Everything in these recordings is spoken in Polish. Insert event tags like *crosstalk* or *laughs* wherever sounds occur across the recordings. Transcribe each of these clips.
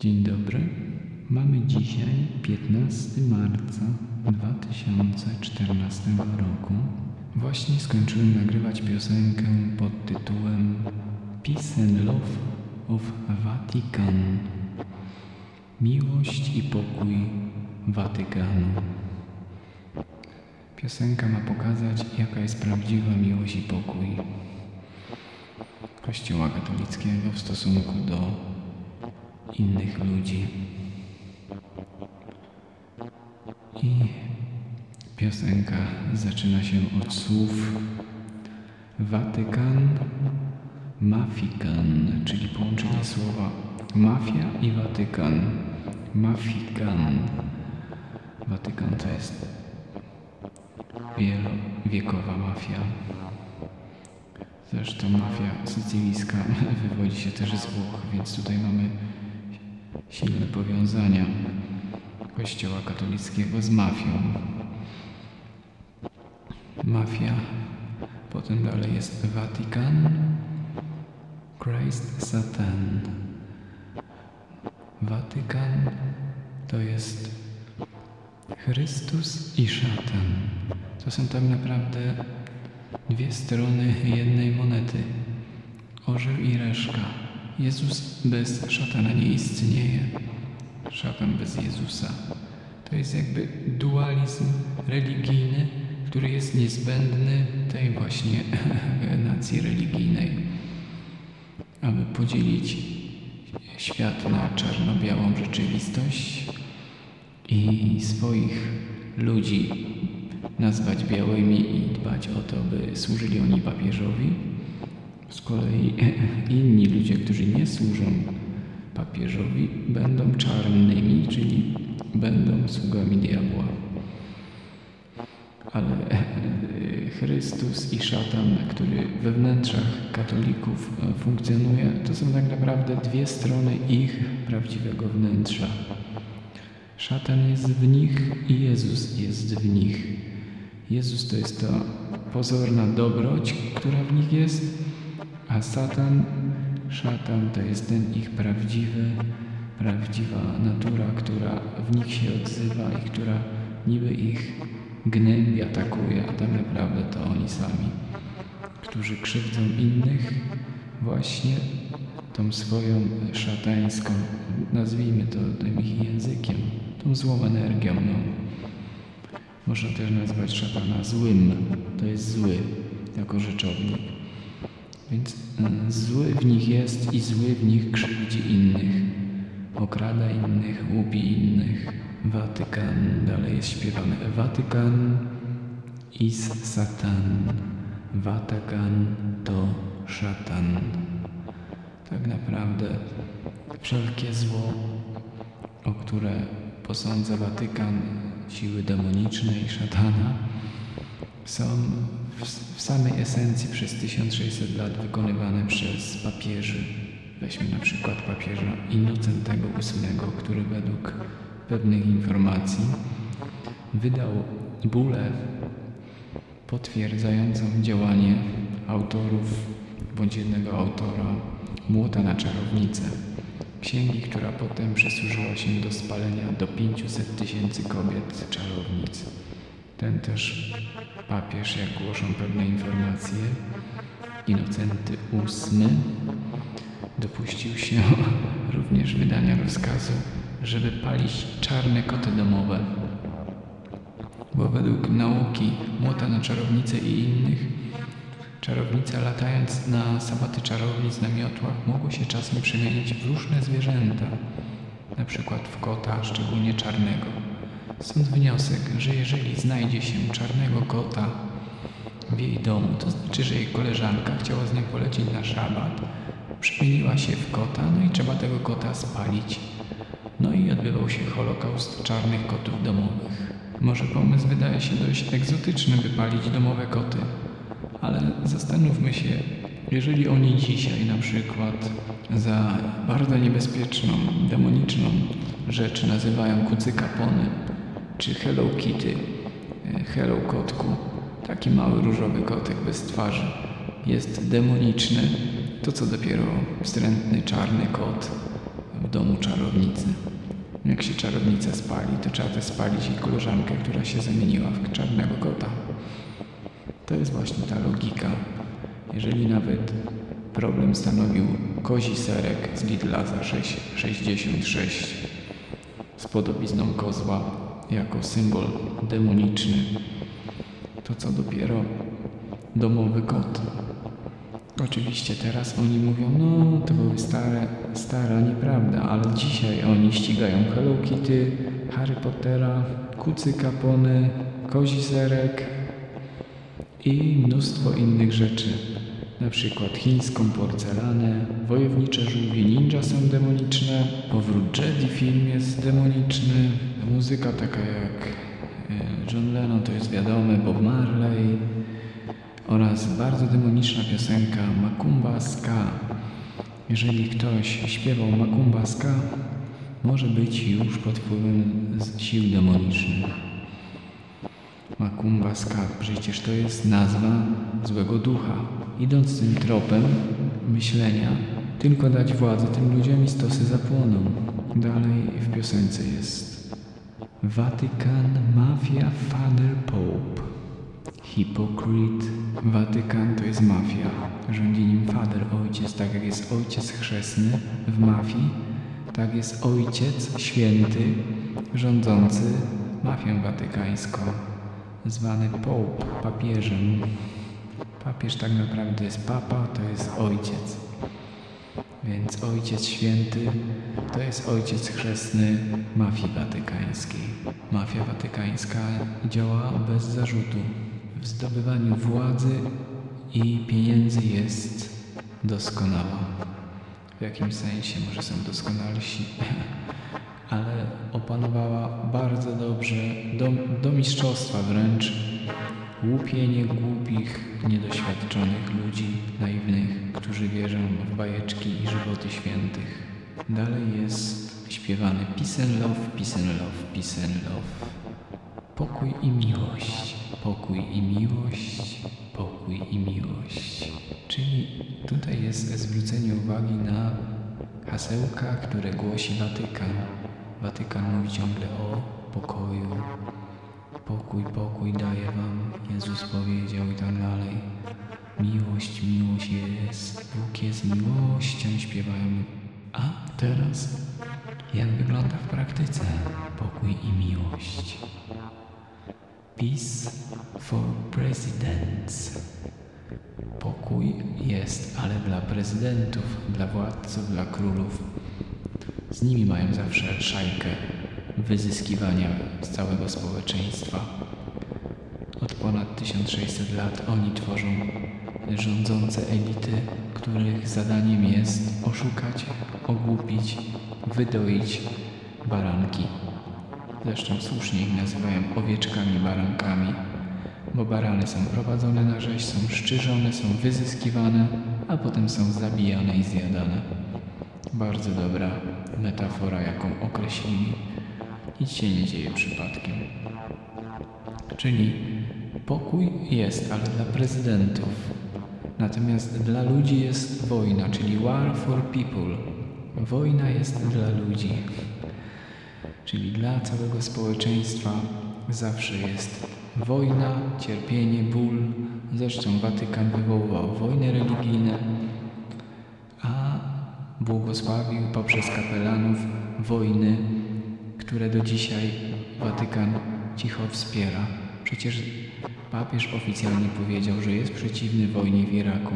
Dzień dobry. Mamy dzisiaj 15 marca 2014 roku. Właśnie skończyłem nagrywać piosenkę pod tytułem Peace and Love of Vatican. Miłość i pokój Watykanu. Piosenka ma pokazać, jaka jest prawdziwa miłość i pokój Kościoła katolickiego w stosunku do innych ludzi. I piosenka zaczyna się od słów Watykan, Mafikan, czyli połączenie słowa mafia i Watykan. Mafikan. Watykan to jest wielowiekowa mafia. Zresztą mafia sycylijska *laughs* wywodzi się też z Włoch, więc tutaj mamy silne powiązania Kościoła katolickiego z mafią. Mafia, potem dalej jest Watykan, Christ Satan. Watykan to jest Chrystus i szatan. To są tak naprawdę dwie strony jednej monety. Orzeł i reszka. Jezus bez szatana nie istnieje. Szatan bez Jezusa. To jest jakby dualizm religijny, który jest niezbędny tej właśnie *laughs* nacji religijnej, aby podzielić świat na czarno-białą rzeczywistość i swoich ludzi nazwać białymi i dbać o to, by służyli oni papieżowi. Z kolei inni ludzie, którzy nie służą papieżowi, będą czarnymi, czyli będą sługami diabła. Ale Chrystus i szatan, który we wnętrzach katolików funkcjonuje, to są tak naprawdę dwie strony ich prawdziwego wnętrza. Szatan jest w nich i Jezus jest w nich. Jezus to jest ta pozorna dobroć, która w nich jest, a Satan, szatan to jest ten ich prawdziwy, prawdziwa natura, która w nich się odzywa i która niby ich gnębi, atakuje, a tak naprawdę to oni sami, którzy krzywdzą innych właśnie tą swoją szatańską, nazwijmy to tym ich językiem, tą złą energią. No. Można też nazwać szatana złym. To jest zły jako rzeczownik. Więc mm, zły w nich jest i zły w nich krzywdzi innych. Okrada innych, łupi innych. Watykan, dalej jest śpiewane. Watykan is satan. Watykan to szatan. Tak naprawdę wszelkie zło, o które posądza Watykan, siły demoniczne i szatana, są w, samej esencji przez 1600 lat wykonywane przez papieży. Weźmy na przykład papieża Innocentego VIII, który według pewnych informacji wydał bulę potwierdzającą działanie autorów bądź jednego autora młota na czarownicę. Księgi, która potem przysłużyła się do spalenia do 500 tysięcy kobiet czarownic. Ten też papież, jak głoszą pewne informacje, Inocenty VIII dopuścił się *laughs* również wydania rozkazu, żeby palić czarne koty domowe. Bo według nauki młota na czarownice i innych Czarownice latając na sabaty czarownic na miotłach mogły się czasem przemienić w różne zwierzęta, na przykład w kota, szczególnie czarnego. Stąd wniosek, że jeżeli znajdzie się czarnego kota w jej domu, to znaczy, że jej koleżanka chciała z nią polecieć na szabat, przemieniła się w kota, no i trzeba tego kota spalić. No i odbywał się holokaust czarnych kotów domowych. Może pomysł wydaje się dość egzotyczny, by palić domowe koty. Ale zastanówmy się, jeżeli oni dzisiaj na przykład za bardzo niebezpieczną, demoniczną rzecz nazywają kucyka pony, czy Hello Kitty, e, Hello Kotku, taki mały różowy kotek bez twarzy, jest demoniczny, to co dopiero wstrętny czarny kot w domu czarownicy. Jak się czarownica spali, to trzeba też spalić jej koleżankę, która się zamieniła w czarnego kota. To jest właśnie ta logika. Jeżeli nawet problem stanowił kozi serek z Lidla za 6, 66 z podobizną kozła jako symbol demoniczny, to co dopiero domowy kot. Oczywiście teraz oni mówią, no to były stare, stara nieprawda, ale dzisiaj oni ścigają Hello Kitty, Harry Pottera, kucy kapony, kozi serek i mnóstwo innych rzeczy. Na przykład chińską porcelanę, wojownicze żółwie ninja są demoniczne, powrót Jedi film jest demoniczny, muzyka taka jak e, John Lennon to jest wiadome, Bob Marley, oraz bardzo demoniczna piosenka Macumba Ska. Jeżeli ktoś śpiewał Macumba Ska, może być już pod wpływem sił demonicznych. Macumba Ska, przecież to jest nazwa złego ducha. Idąc tym tropem myślenia, tylko dać władzę tym ludziom i stosy zapłoną. Dalej w piosence jest Watykan, mafia, father, pope. Hipokryt. Watykan to jest mafia. Rządzi nim fader, ojciec. Tak jak jest ojciec chrzestny w mafii, tak jest ojciec święty rządzący mafią watykańską, zwany pope, papieżem. Papież tak naprawdę jest papa, to jest ojciec. Więc ojciec święty to jest ojciec chrzestny mafii watykańskiej. Mafia watykańska działa bez zarzutu w zdobywaniu władzy i pieniędzy jest doskonała. W jakimś sensie może są doskonalsi, *laughs* ale opanowała bardzo dobrze, do, do mistrzostwa wręcz, łupienie głupich, niedoświadczonych ludzi, naiwnych, którzy wierzą w bajeczki i żywoty świętych. Dalej jest śpiewany Peace and Love, Peace and Love, Peace and Love. Pokój i miłość, pokój i miłość, pokój i miłość. Czyli tutaj jest zwrócenie uwagi na hasełka, które głosi Watykan. Watykan mówi ciągle o pokoju. Pokój, pokój daje wam, Jezus powiedział i tak dalej. Miłość, miłość jest, Bóg jest miłością, śpiewają. A teraz, jak wygląda w praktyce pokój i miłość? Peace for presidents. Pokój jest, ale dla prezydentów, dla władców, dla królów. Z nimi mają zawsze szajkę wyzyskiwania z całego społeczeństwa. Od ponad 1600 lat oni tworzą rządzące elity, których zadaniem jest oszukać, ogłupić, wydoić baranki. Zresztą słusznie ich nazywają owieczkami barankami, bo barany są prowadzone na rzeź, są szczyżone, są wyzyskiwane, a potem są zabijane i zjadane. Bardzo dobra metafora, jaką określili. Nic się nie dzieje przypadkiem. Czyli pokój jest, ale dla prezydentów. Natomiast dla ludzi jest wojna, czyli war for people. Wojna jest dla ludzi czyli dla całego społeczeństwa zawsze jest wojna, cierpienie, ból. Zresztą Watykan wywoływał wojny religijne, a błogosławił poprzez kapelanów wojny, które do dzisiaj Watykan cicho wspiera. Przecież papież oficjalnie powiedział, że jest przeciwny wojnie w Iraku.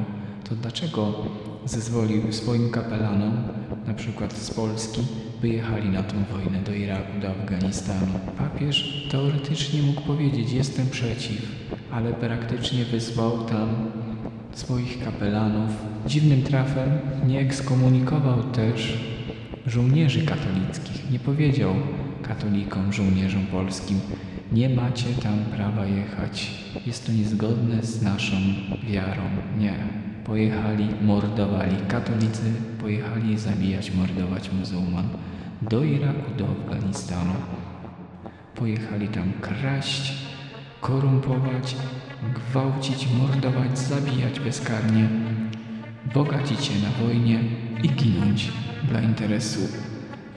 To dlaczego zezwolił swoim kapelanom, na przykład z Polski, wyjechali na tę wojnę do Iraku, do Afganistanu. Papież teoretycznie mógł powiedzieć: Jestem przeciw, ale praktycznie wysłał tam swoich kapelanów. Dziwnym trafem nie ekskomunikował też żołnierzy katolickich. Nie powiedział katolikom, żołnierzom polskim: Nie macie tam prawa jechać. Jest to niezgodne z naszą wiarą. Nie pojechali, mordowali. Katolicy pojechali zabijać, mordować muzułman. Do Iraku, do Afganistanu. Pojechali tam kraść, korumpować, gwałcić, mordować, zabijać bezkarnie, bogacić się na wojnie i ginąć dla interesu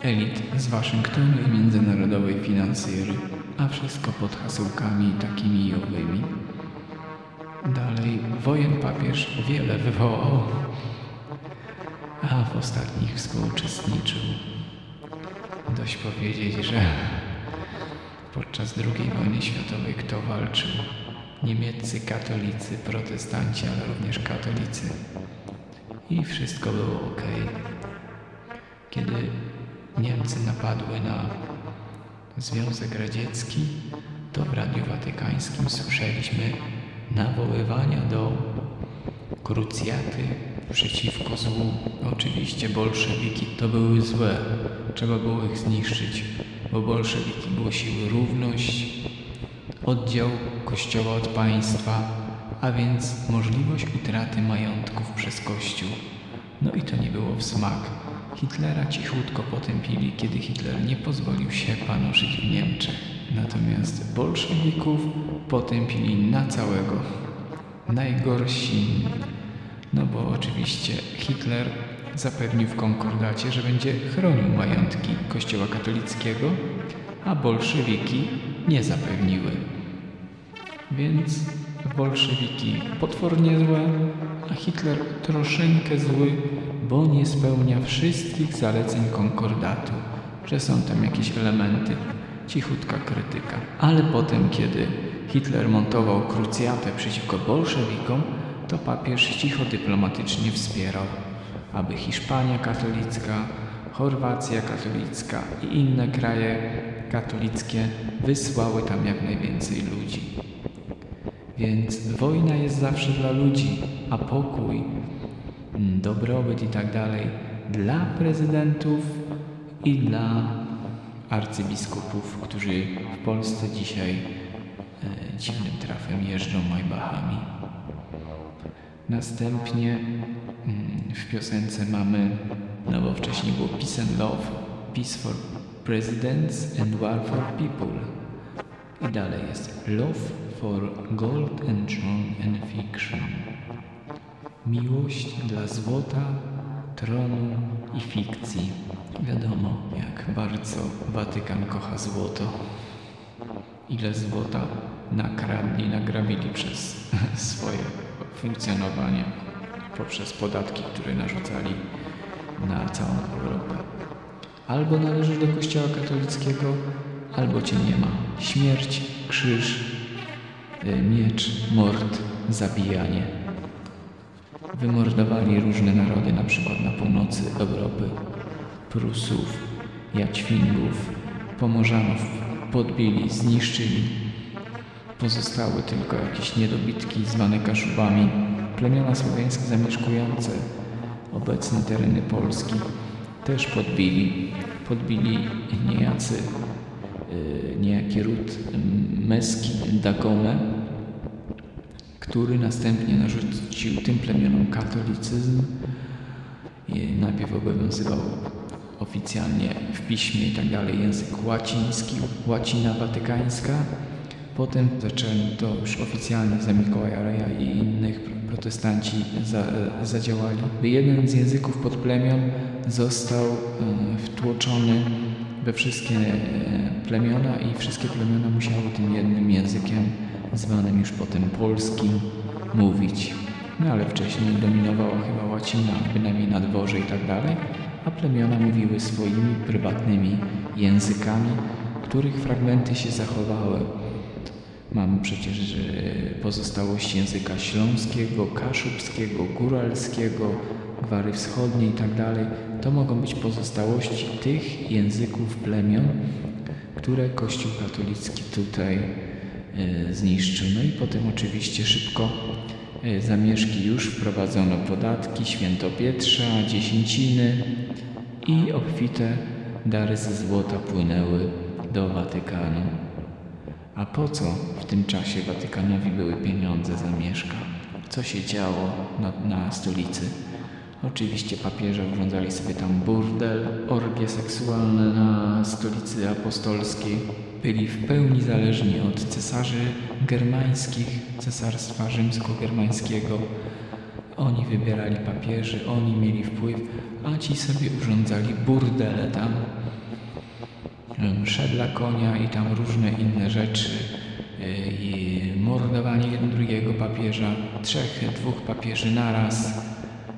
elit z Waszyngtonu i międzynarodowej finansjery, a wszystko pod hasełkami takimi i owymi. Dalej, wojen papież wiele wywołał, a w ostatnich współuczestniczył. Dość powiedzieć, że podczas II wojny światowej kto walczył? Niemieccy katolicy, protestanci, ale również katolicy. I wszystko było ok. Kiedy Niemcy napadły na Związek Radziecki, to w Radiu Watykańskim słyszeliśmy nawoływania do krucjaty przeciwko złu. Oczywiście bolszewiki to były złe, trzeba było ich zniszczyć, bo bolszewiki głosiły równość, oddział kościoła od państwa, a więc możliwość utraty majątków przez kościół. No i to nie było w smak. Hitlera cichutko potępili, kiedy Hitler nie pozwolił się panoszyć w Niemczech. Natomiast bolszewików potępili na całego. Najgorsi. No bo oczywiście Hitler zapewnił w konkordacie, że będzie chronił majątki Kościoła katolickiego, a bolszewiki nie zapewniły. Więc bolszewiki potwornie złe, a Hitler troszeczkę zły, bo nie spełnia wszystkich zaleceń konkordatu, że są tam jakieś elementy, cichutka krytyka. Ale potem, kiedy Hitler montował krucjatę przeciwko bolszewikom, to papież cicho dyplomatycznie wspierał, aby Hiszpania katolicka, Chorwacja katolicka i inne kraje katolickie wysłały tam jak najwięcej ludzi. Więc wojna jest zawsze dla ludzi, a pokój, mm, dobrobyt i tak dalej dla prezydentów i dla arcybiskupów, którzy w Polsce dzisiaj e, dziwnym trafem jeżdżą Maybachami. Następnie mm, w piosence mamy, no bo wcześniej było Peace and Love, Peace for Presidents and War for People. I dalej jest Love for Gold and Throne and Fiction. Miłość dla złota, tronu i fikcji. Wiadomo, jak bardzo Watykan kocha złoto. Ile złota nakradli, nagrabili przez *laughs* swoje funkcjonowanie poprzez podatki, które narzucali na całą Europę. Albo należysz do Kościoła katolickiego, albo cię nie ma. Śmierć, krzyż, miecz, mord, zabijanie. Wymordowali różne narody, na przykład na północy Europy, Prusów, Jaćwingów, Pomorzanów podbili, zniszczyli. Pozostały tylko jakieś niedobitki zwane Kaszubami, plemiona słowiańskie zamieszkujące obecne tereny Polski też podbili. Podbili niejacy, yy, niejaki ród Meski Dagome, który następnie narzucił tym plemionom katolicyzm. Najpierw obowiązywał oficjalnie w piśmie i tak dalej język łaciński, łacina watykańska. Potem zaczęto już oficjalnie za Mikołaja Reja i innych protestanci za, zadziałali. Jeden z języków podplemion został e, wtłoczony we wszystkie e, plemiona i wszystkie plemiona musiały tym jednym językiem, zwanym już potem polskim, mówić. No ale wcześniej dominowała chyba łacina, bynajmniej na dworze i tak dalej, a plemiona mówiły swoimi prywatnymi językami, których fragmenty się zachowały. Mamy przecież pozostałości języka śląskiego, kaszubskiego, góralskiego, gwary wschodniej i tak. To mogą być pozostałości tych języków plemion, które Kościół katolicki tutaj e, zniszczył. No i potem oczywiście szybko e, zamieszki już wprowadzono podatki, święto Pietrza, dziesięciny i obfite dary ze złota płynęły do Watykanu. A po co w tym czasie Watykanowi były pieniądze za mieszka? Co się działo na, na stolicy? Oczywiście papieże urządzali sobie tam burdel, orgie seksualne na stolicy apostolskiej. Byli w pełni zależni od cesarzy germańskich, cesarstwa rzymsko-germańskiego. Oni wybierali papieży, oni mieli wpływ, a ci sobie urządzali burdele tam, msze dla konia i tam różne inne rzeczy, y, i mordowanie jeden drugiego papieża, trzech, dwóch papieży naraz,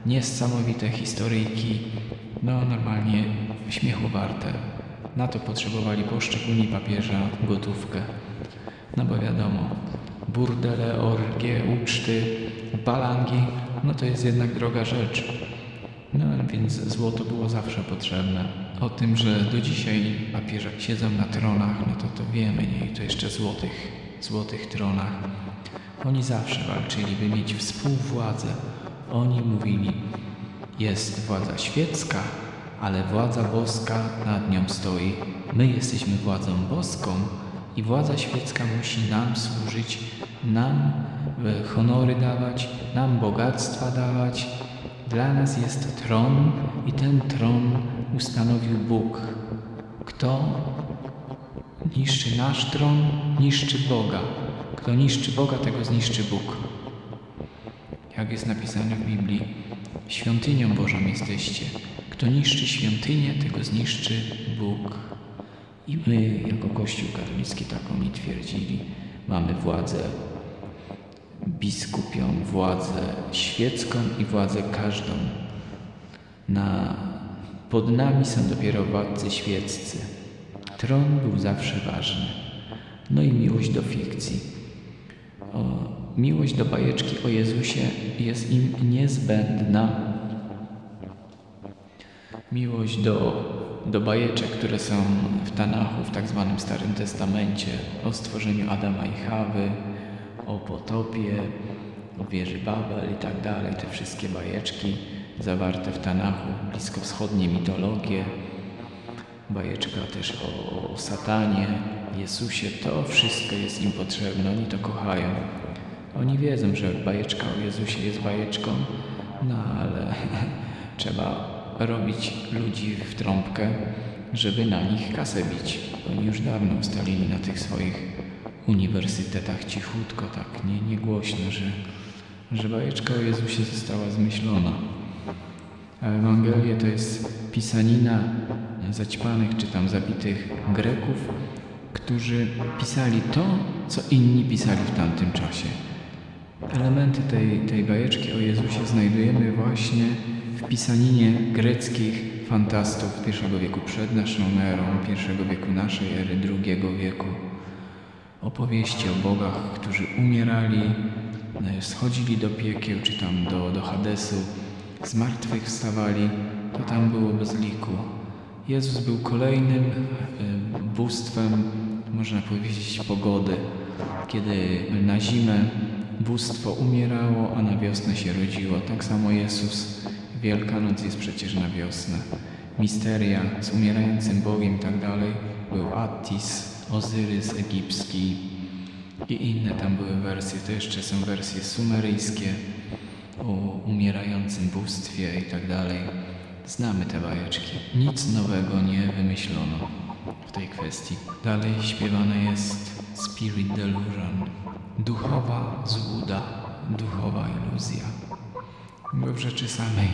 niesamowite historyjki, no normalnie śmiechu warte. Na to potrzebowali poszczególni papieża gotówkę. No bo wiadomo, burdele, orgie, uczty, balangi, no to jest jednak droga rzecz. No więc złoto było zawsze potrzebne. O tym, że do dzisiaj papieże siedzą na tronach, no to to wiemy, nie? I to jeszcze złotych, złotych tronach. Oni zawsze walczyli, by mieć współwładzę. Oni mówili, jest władza świecka, ale władza boska nad nią stoi. My jesteśmy władzą boską i władza świecka musi nam służyć, nam honory dawać, nam bogactwa dawać. Dla nas jest tron i ten tron ustanowił Bóg. Kto niszczy nasz tron, niszczy Boga. Kto niszczy Boga, tego zniszczy Bóg. Jak jest napisane w Biblii, świątynią Bożą jesteście. Kto niszczy świątynię, tego zniszczy Bóg. I my, jako Kościół katolicki, tak oni twierdzili, mamy władzę biskupią, władzę świecką i władzę każdą. Na, pod nami są dopiero władcy świeccy. Tron był zawsze ważny. No i miłość do fikcji. O, miłość do bajeczki o Jezusie jest im niezbędna. Miłość do, do bajeczek, które są w Tanachu, w tak zwanym Starym Testamencie, o stworzeniu Adama i Hawy, o potopie, o wieży Babel i tak dalej, te wszystkie bajeczki zawarte w Tanachu, bliskowschodnie mitologie, bajeczka też o, o Satanie, Jezusie, to wszystko jest im potrzebne, oni to kochają. Oni wiedzą, że bajeczka o Jezusie jest bajeczką, no ale *laughs* trzeba robić ludzi w trąbkę, żeby na nich kasę bić. Oni już dawno ustalili na tych swoich uniwersytetach cichutko, tak nie, nie głośno, że, że bajeczka o Jezusie została zmyślona. A Ewangelie to jest pisanina zaćpanych czy tam zabitych Greków, którzy pisali to, co inni pisali w tamtym czasie. Elementy tej, tej bajeczki o Jezusie znajdujemy właśnie w pisaninie greckich fantastów I wieku przed naszą erą, I wieku naszej ery, II wieku. Opowieści o bogach, którzy umierali, e, schodzili do piekieł czy tam do, do Hadesu, z martwych wstawali, to tam było bez liku. Jezus był kolejnym e, bóstwem, można powiedzieć, pogody, kiedy na zimę bóstwo umierało, a na wiosnę się rodziło. Tak samo Jezus Wielkanoc jest przecież na wiosnę. Misteria z umierającym Bogiem i tak dalej. Był Attis, Ozyrys egipski i inne tam były wersje. To jeszcze są wersje sumeryjskie o umierającym bóstwie i tak dalej. Znamy te bajeczki. Nic nowego nie wymyślono w tej kwestii. Dalej śpiewane jest Spirit Delusion. Duchowa złuda, duchowa iluzja bo w rzeczy samej.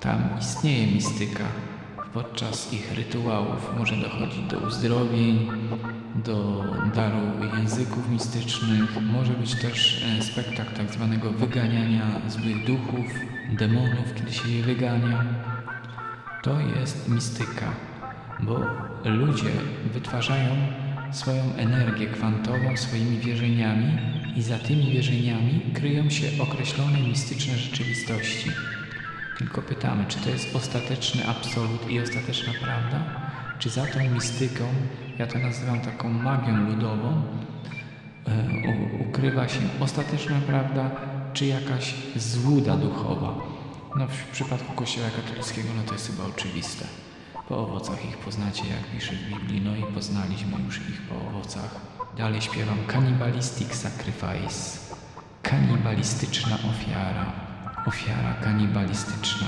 Tam istnieje mistyka. Podczas ich rytuałów może dochodzić do uzdrowień, do daru języków mistycznych. Może być też e, spektakl tak zwanego wyganiania złych duchów, demonów, kiedy się je wygania. To jest mistyka, bo ludzie wytwarzają swoją energię kwantową swoimi wierzeniami i za tymi wierzeniami kryją się określone mistyczne rzeczywistości. Tylko pytamy, czy to jest ostateczny absolut i ostateczna prawda? Czy za tą mistyką, ja to nazywam taką magią ludową, e, ukrywa się ostateczna prawda, czy jakaś złuda duchowa? No w przypadku Kościoła katolickiego no to jest chyba oczywiste. Po owocach ich poznacie, jak pisze w Biblii, no i poznaliśmy już ich po owocach. Dalej śpiewam Cannibalistic Sacrifice. Kanibalistyczna ofiara. Ofiara kanibalistyczna.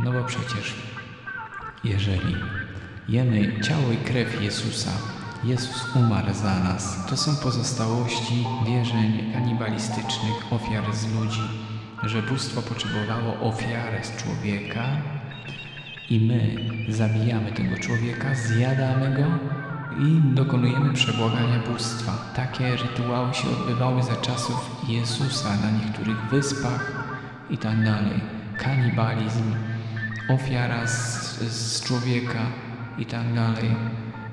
No bo przecież, jeżeli jemy ciało i krew Jezusa, Jezus umarł za nas, to są pozostałości wierzeń kanibalistycznych, ofiar z ludzi że bóstwo potrzebowało ofiarę z człowieka i my zabijamy tego człowieka, zjadamy go i dokonujemy przebłagania bóstwa. Takie rytuały się odbywały za czasów Jezusa na niektórych wyspach i tak dalej. Kanibalizm, ofiara z, z człowieka i tak dalej.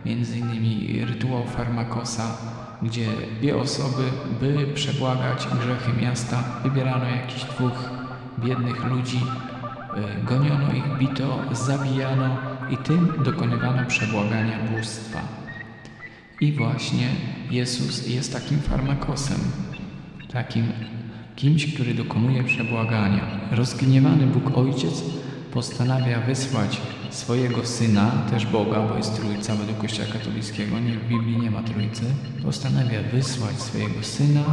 Między innymi rytuał Farmakosa, gdzie dwie osoby, by przebłagać grzechy miasta, wybierano jakichś dwóch biednych ludzi, goniono ich, bito, zabijano i tym dokonywano przebłagania bóstwa. I właśnie Jezus jest takim farmakosem, takim kimś, który dokonuje przebłagania. Rozgniewany Bóg Ojciec postanawia wysłać swojego Syna, też Boga, bo jest Trójca według Kościoła katolickiego, nie, w Biblii nie ma Trójcy, postanawia wysłać swojego Syna,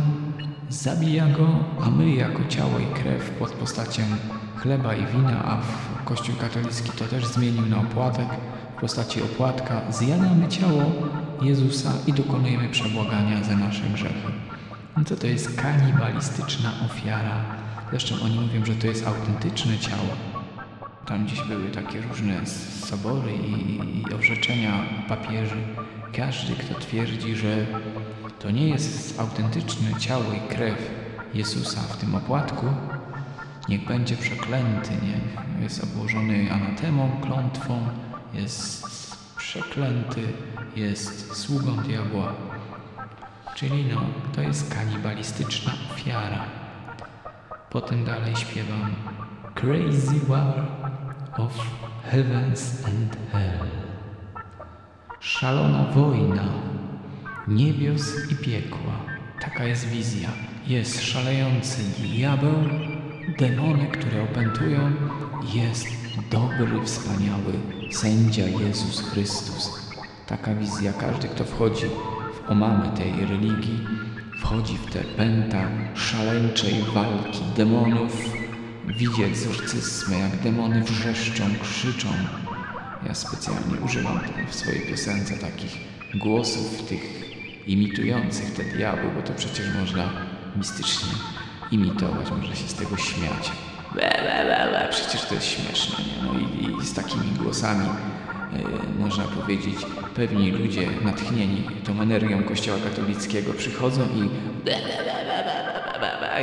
zabija go, a my jako ciało i krew pod postacią chleba i wina, a w Kościół katolicki to też zmienił na opłatek, w postaci opłatka, zjadamy ciało Jezusa i dokonujemy przebłagania za nasze grzechy. No to to jest kanibalistyczna ofiara. Zresztą oni mówią, że to jest autentyczne ciało. Tam gdzieś były takie różne sobory i, i orzeczenia papieży. Każdy, kto twierdzi, że to nie jest autentyczne ciało i krew Jezusa w tym opłatku, niech będzie przeklęty, nie? Jest obłożony anatemą, klątwą, jest przeklęty, jest sługą diabła. Czyli no, to jest kanibalistyczna ofiara. Potem dalej śpiewam Crazy War of Heavens and Hell. Szalona wojna niebios i piekła. Taka jest wizja. Jest szalejący diabeł, demony, które opętują. Jest dobry, wspaniały sędzia Jezus Chrystus. Taka wizja. Każdy, kto wchodzi w omamy tej religii, wchodzi w te pęta szaleńczej walki demonów, widzi egzorcyzmy, jak demony wrzeszczą, krzyczą. Ja specjalnie używam w swojej piosence takich głosów, tych imitujących te diabły, bo to przecież można mistycznie imitować, można się z tego śmiać. Le, le, le, le. Przecież to jest śmieszne, nie? No i, i z takimi głosami y, można powiedzieć, pewni ludzie natchnieni tą energią Kościoła katolickiego przychodzą i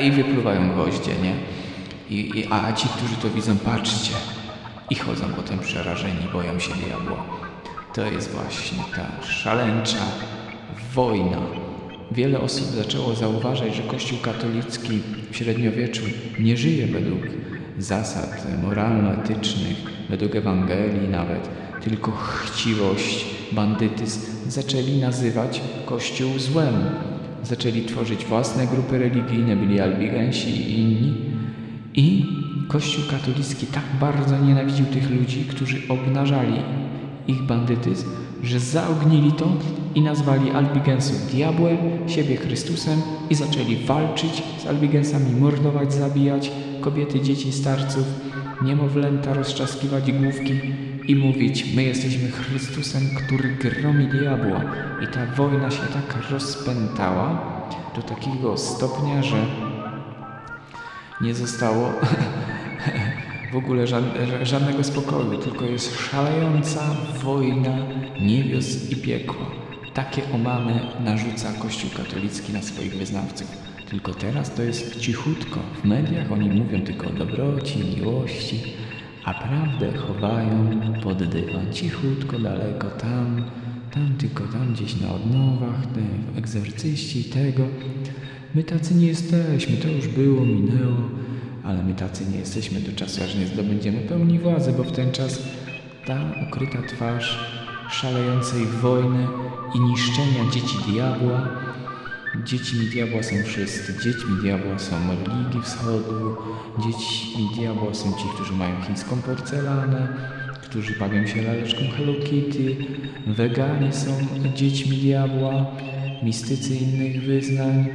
i wypływają gwoździe, nie? I, i, a ci, którzy to widzą, patrzcie, i chodzą potem przerażeni, boją się diabła. To jest właśnie ta szaleńcza wojna. Wiele osób zaczęło zauważać, że Kościół katolicki w średniowieczu nie żyje według zasad moralno-etycznych, według Ewangelii nawet, tylko chciwość, bandytyzm zaczęli nazywać Kościół złem. Zaczęli tworzyć własne grupy religijne, byli albigensi i inni. I Kościół katolicki tak bardzo nienawidził tych ludzi, którzy obnażali ich bandytyzm, że zaognili to i nazwali albigensów diabłem, siebie Chrystusem i zaczęli walczyć z albigensami, mordować, zabijać kobiety, dzieci, starców, niemowlęta, roztrzaskiwać główki i mówić, my jesteśmy Chrystusem, który gromi diabła. I ta wojna się tak rozpętała do takiego stopnia, że nie zostało *laughs* w ogóle żadnego spokoju, tylko jest szalejąca wojna niebios i piekła. Takie omamy narzuca Kościół katolicki na swoich wyznawców. Tylko teraz to jest cichutko. W mediach oni mówią tylko o dobroci, miłości, a prawdę chowają pod dywan. Cichutko, daleko tam, tam tylko tam gdzieś na odnowach, te egzorcyści tego. My tacy nie jesteśmy, to już było, minęło ale my tacy nie jesteśmy do czasu, aż nie zdobędziemy pełni władzy, bo w ten czas ta ukryta twarz szalejącej wojny i niszczenia dzieci diabła. Dziećmi diabła są wszyscy. Dziećmi diabła są religii wschodu, dziećmi diabła są ci, którzy mają chińską porcelanę, którzy bawią się laleczką Hello Kitty, weganie są dziećmi diabła, mistycy innych wyznań,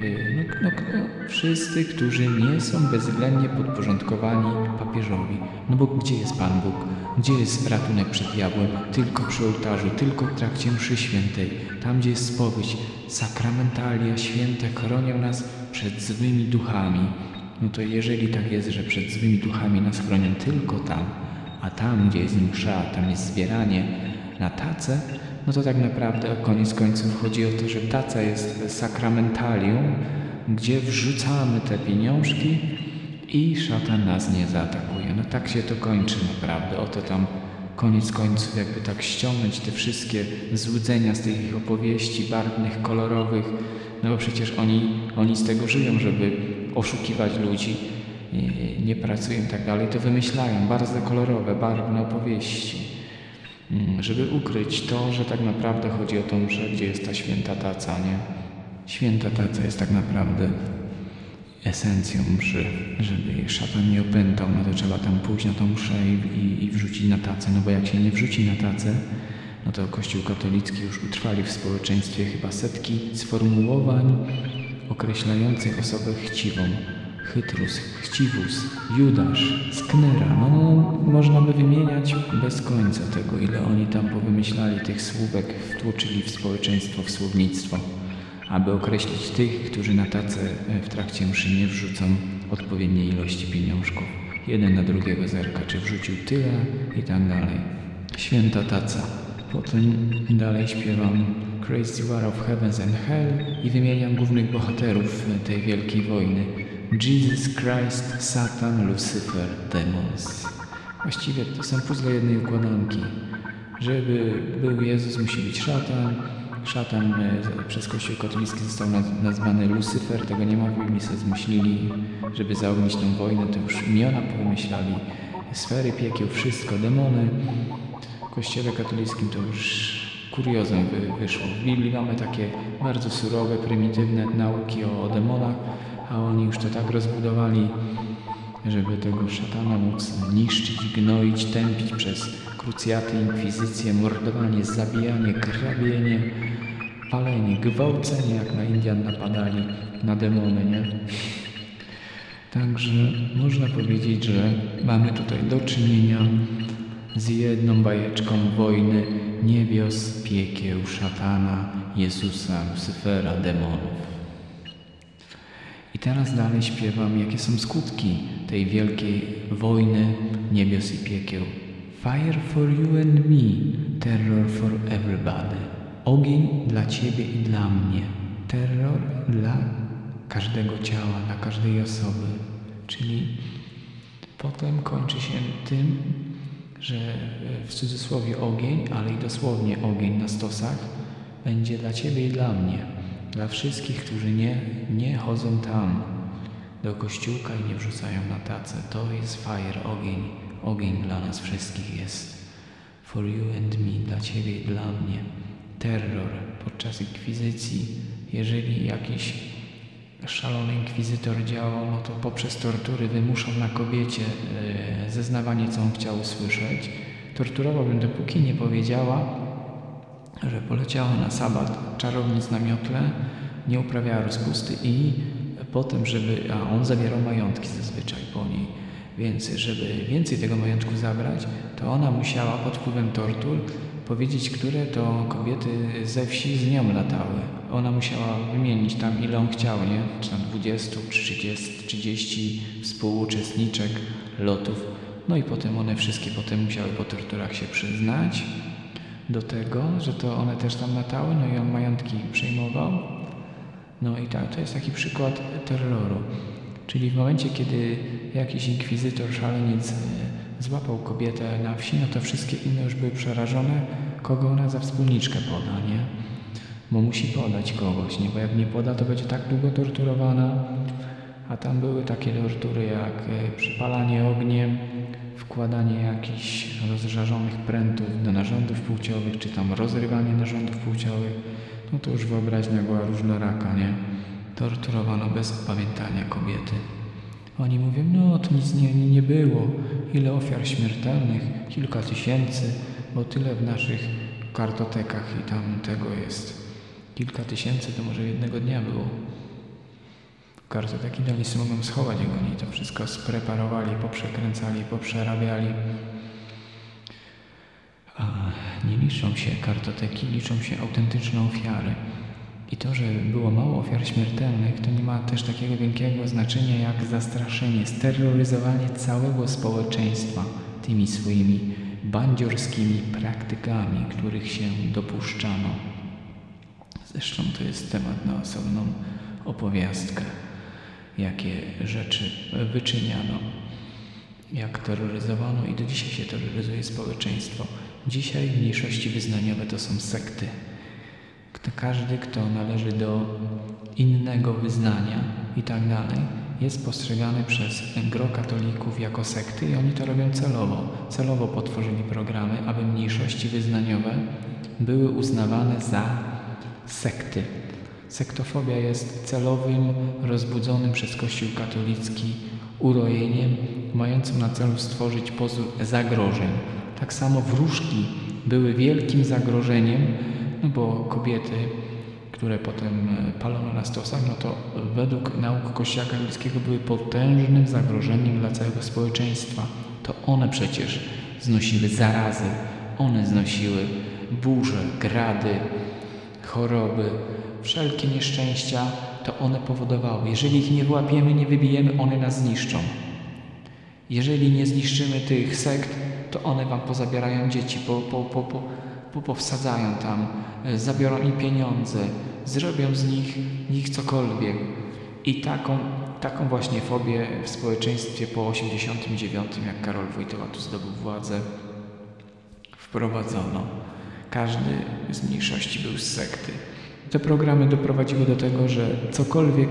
no, no, no, wszyscy, którzy nie są bezwzględnie podporządkowani papieżowi. No bo gdzie jest Pan Bóg? Gdzie jest ratunek przed diabłem? Tylko przy ołtarzu, tylko w trakcie mszy świętej. Tam, gdzie jest spowiedź, sakramentalia święte chronią nas przed złymi duchami. no to jeżeli tak jest, że przed złymi duchami nas chronią tylko tam, a tam, gdzie jest msza, tam jest zbieranie na tacę, no to tak naprawdę koniec końców chodzi o to, że taca jest sakramentalium, gdzie wrzucamy te pieniążki i szatan nas nie zaatakuje. No tak się to kończy naprawdę. Oto tam koniec końców jakby tak ściągnąć te wszystkie złudzenia z tych ich opowieści barwnych, kolorowych, no bo przecież oni, oni z tego żyją, żeby oszukiwać ludzi, nie, nie pracują i tak dalej, to wymyślają bardzo kolorowe, barwne opowieści, żeby ukryć to, że tak naprawdę chodzi o tą mszę, gdzie jest ta święta taca, nie? Święta taca jest tak naprawdę esencją mszy, żeby jej szatan nie opętał, no to trzeba tam pójść na tą mszę i, i, i wrzucić na tacę, no bo jak się nie wrzuci na tacę, no to Kościół katolicki już utrwali w społeczeństwie chyba setki sformułowań określających osobę chciwą. Chytrus, chciwus, Judasz, Sknera. No, no, można by wymieniać bez końca tego, ile oni tam powymyślali tych słówek, wtłoczyli w społeczeństwo, w słownictwo aby określić tych, którzy na tacę e, w trakcie mszy nie wrzucą odpowiedniej ilości pieniążków. Jeden na drugiego zerka, czy wrzucił tyle i tak dalej. Święta taca. Potem dalej śpiewam Crazy War of Heavens and Hell i wymieniam głównych bohaterów e, tej wielkiej wojny. Jesus Christ, Satan, Lucifer, Demons. Właściwie to są puzzle jednej układanki. Żeby był Jezus, musi być szatan, Szatan e, przez Kościół katolicki został nazwany Lucyfer, tego nie w Biblii, sobie zmyślili, żeby zaognić tę wojnę, to już imiona pomyślali, sfery piekieł, wszystko, demony. W Kościele katolickim to już kuriozem wy, wyszło. W Biblii mamy takie bardzo surowe, prymitywne nauki o demonach, a oni już to tak rozbudowali, żeby tego szatana móc niszczyć, gnoić, tępić przez krucjaty, inkwizycję, mordowanie, zabijanie, grabienie, palenie, gwałcenie, jak na Indian napadali na demony, nie? Także można powiedzieć, że mamy tutaj do czynienia z jedną bajeczką wojny niebios, piekieł, szatana, Jezusa, Lucyfera, demonów. Teraz dalej śpiewam, jakie są skutki tej wielkiej wojny niebios i piekieł. Fire for you and me, terror for everybody. Ogień dla Ciebie i dla mnie. Terror dla każdego ciała, dla każdej osoby. Czyli potem kończy się tym, że w cudzysłowie ogień, ale i dosłownie ogień na stosach będzie dla Ciebie i dla mnie. Dla wszystkich, którzy nie, nie chodzą tam do kościółka i nie wrzucają na tacę. To jest fire, ogień. Ogień dla nas wszystkich jest. For you and me, dla Ciebie i dla mnie terror podczas inkwizycji. Jeżeli jakiś szalony inkwizytor działał, no to poprzez tortury wymuszał na kobiecie e, zeznawanie, co on chciał usłyszeć. Torturował ją, dopóki nie powiedziała, że poleciała na sabat czarownic na miotle, nie uprawiała rozpusty i potem, żeby, a on zabierał majątki zazwyczaj po niej, więc żeby więcej tego majątku zabrać, to ona musiała pod wpływem tortur powiedzieć, które to kobiety ze wsi z nią latały. Ona musiała wymienić tam, ile on chciał, nie? Czy tam 20, 30, 30 współuczestniczek lotów. No i potem one wszystkie potem musiały po torturach się przyznać do tego, że to one też tam latały, no i on majątki przejmował. No i tak, to jest taki przykład terroru. Czyli w momencie, kiedy jakiś inkwizytor, szaleniec złapał kobietę na wsi, no to wszystkie inne już były przerażone, kogo ona za wspólniczkę poda, nie? Bo musi podać kogoś, nie? Bo jak nie poda, to będzie tak długo torturowana. A tam były takie tortury jak e, przypalanie ogniem, wkładanie jakichś rozżarzonych prętów do narządów płciowych, czy tam rozrywanie narządów płciowych. No to już wyobraźnia była różnoraka, nie? Torturowano bez pamiętania kobiety. Oni mówią, no to nic nie, nie było. Ile ofiar śmiertelnych? Kilka tysięcy, bo tyle w naszych kartotekach i tam tego jest. Kilka tysięcy to może jednego dnia było. Kartoteki dali mogą schować, jak oni to wszystko spreparowali, poprzekręcali, poprzerabiali. A nie liczą się kartoteki, liczą się autentyczne ofiary. I to, że było mało ofiar śmiertelnych, to nie ma też takiego wielkiego znaczenia jak zastraszenie, steroryzowanie całego społeczeństwa tymi swoimi bandziorskimi praktykami, których się dopuszczano. Zresztą to jest temat na osobną opowiastkę, jakie rzeczy wyczyniano, jak terroryzowano i do dzisiaj się terroryzuje społeczeństwo. Dzisiaj mniejszości wyznaniowe to są sekty. Kto, każdy, kto należy do innego wyznania i tak dalej, jest postrzegany przez gro katolików jako sekty i oni to robią celowo. Celowo potworzyli programy, aby mniejszości wyznaniowe były uznawane za sekty. Sektofobia jest celowym, rozbudzonym przez Kościół katolicki urojeniem, mającym na celu stworzyć pozór zagrożeń. Tak samo wróżki były wielkim zagrożeniem, no bo kobiety, które potem palono na stosach, no to według nauk Kościoła katolickiego były potężnym zagrożeniem dla całego społeczeństwa. To one przecież znosiły zarazy, one znosiły burze, grady, choroby, wszelkie nieszczęścia, to one powodowały. Jeżeli ich nie wyłapiemy, nie wybijemy, one nas zniszczą. Jeżeli nie zniszczymy tych sekt, to one wam pozabierają dzieci, po, po, po, po, po, powsadzają tam, zabiorą im pieniądze, zrobią z nich, nich cokolwiek. I taką, taką właśnie fobię w społeczeństwie po 89, jak Karol Wojtyła tu zdobył władzę, wprowadzono. Każdy z mniejszości był z sekty. Te programy doprowadziły do tego, że cokolwiek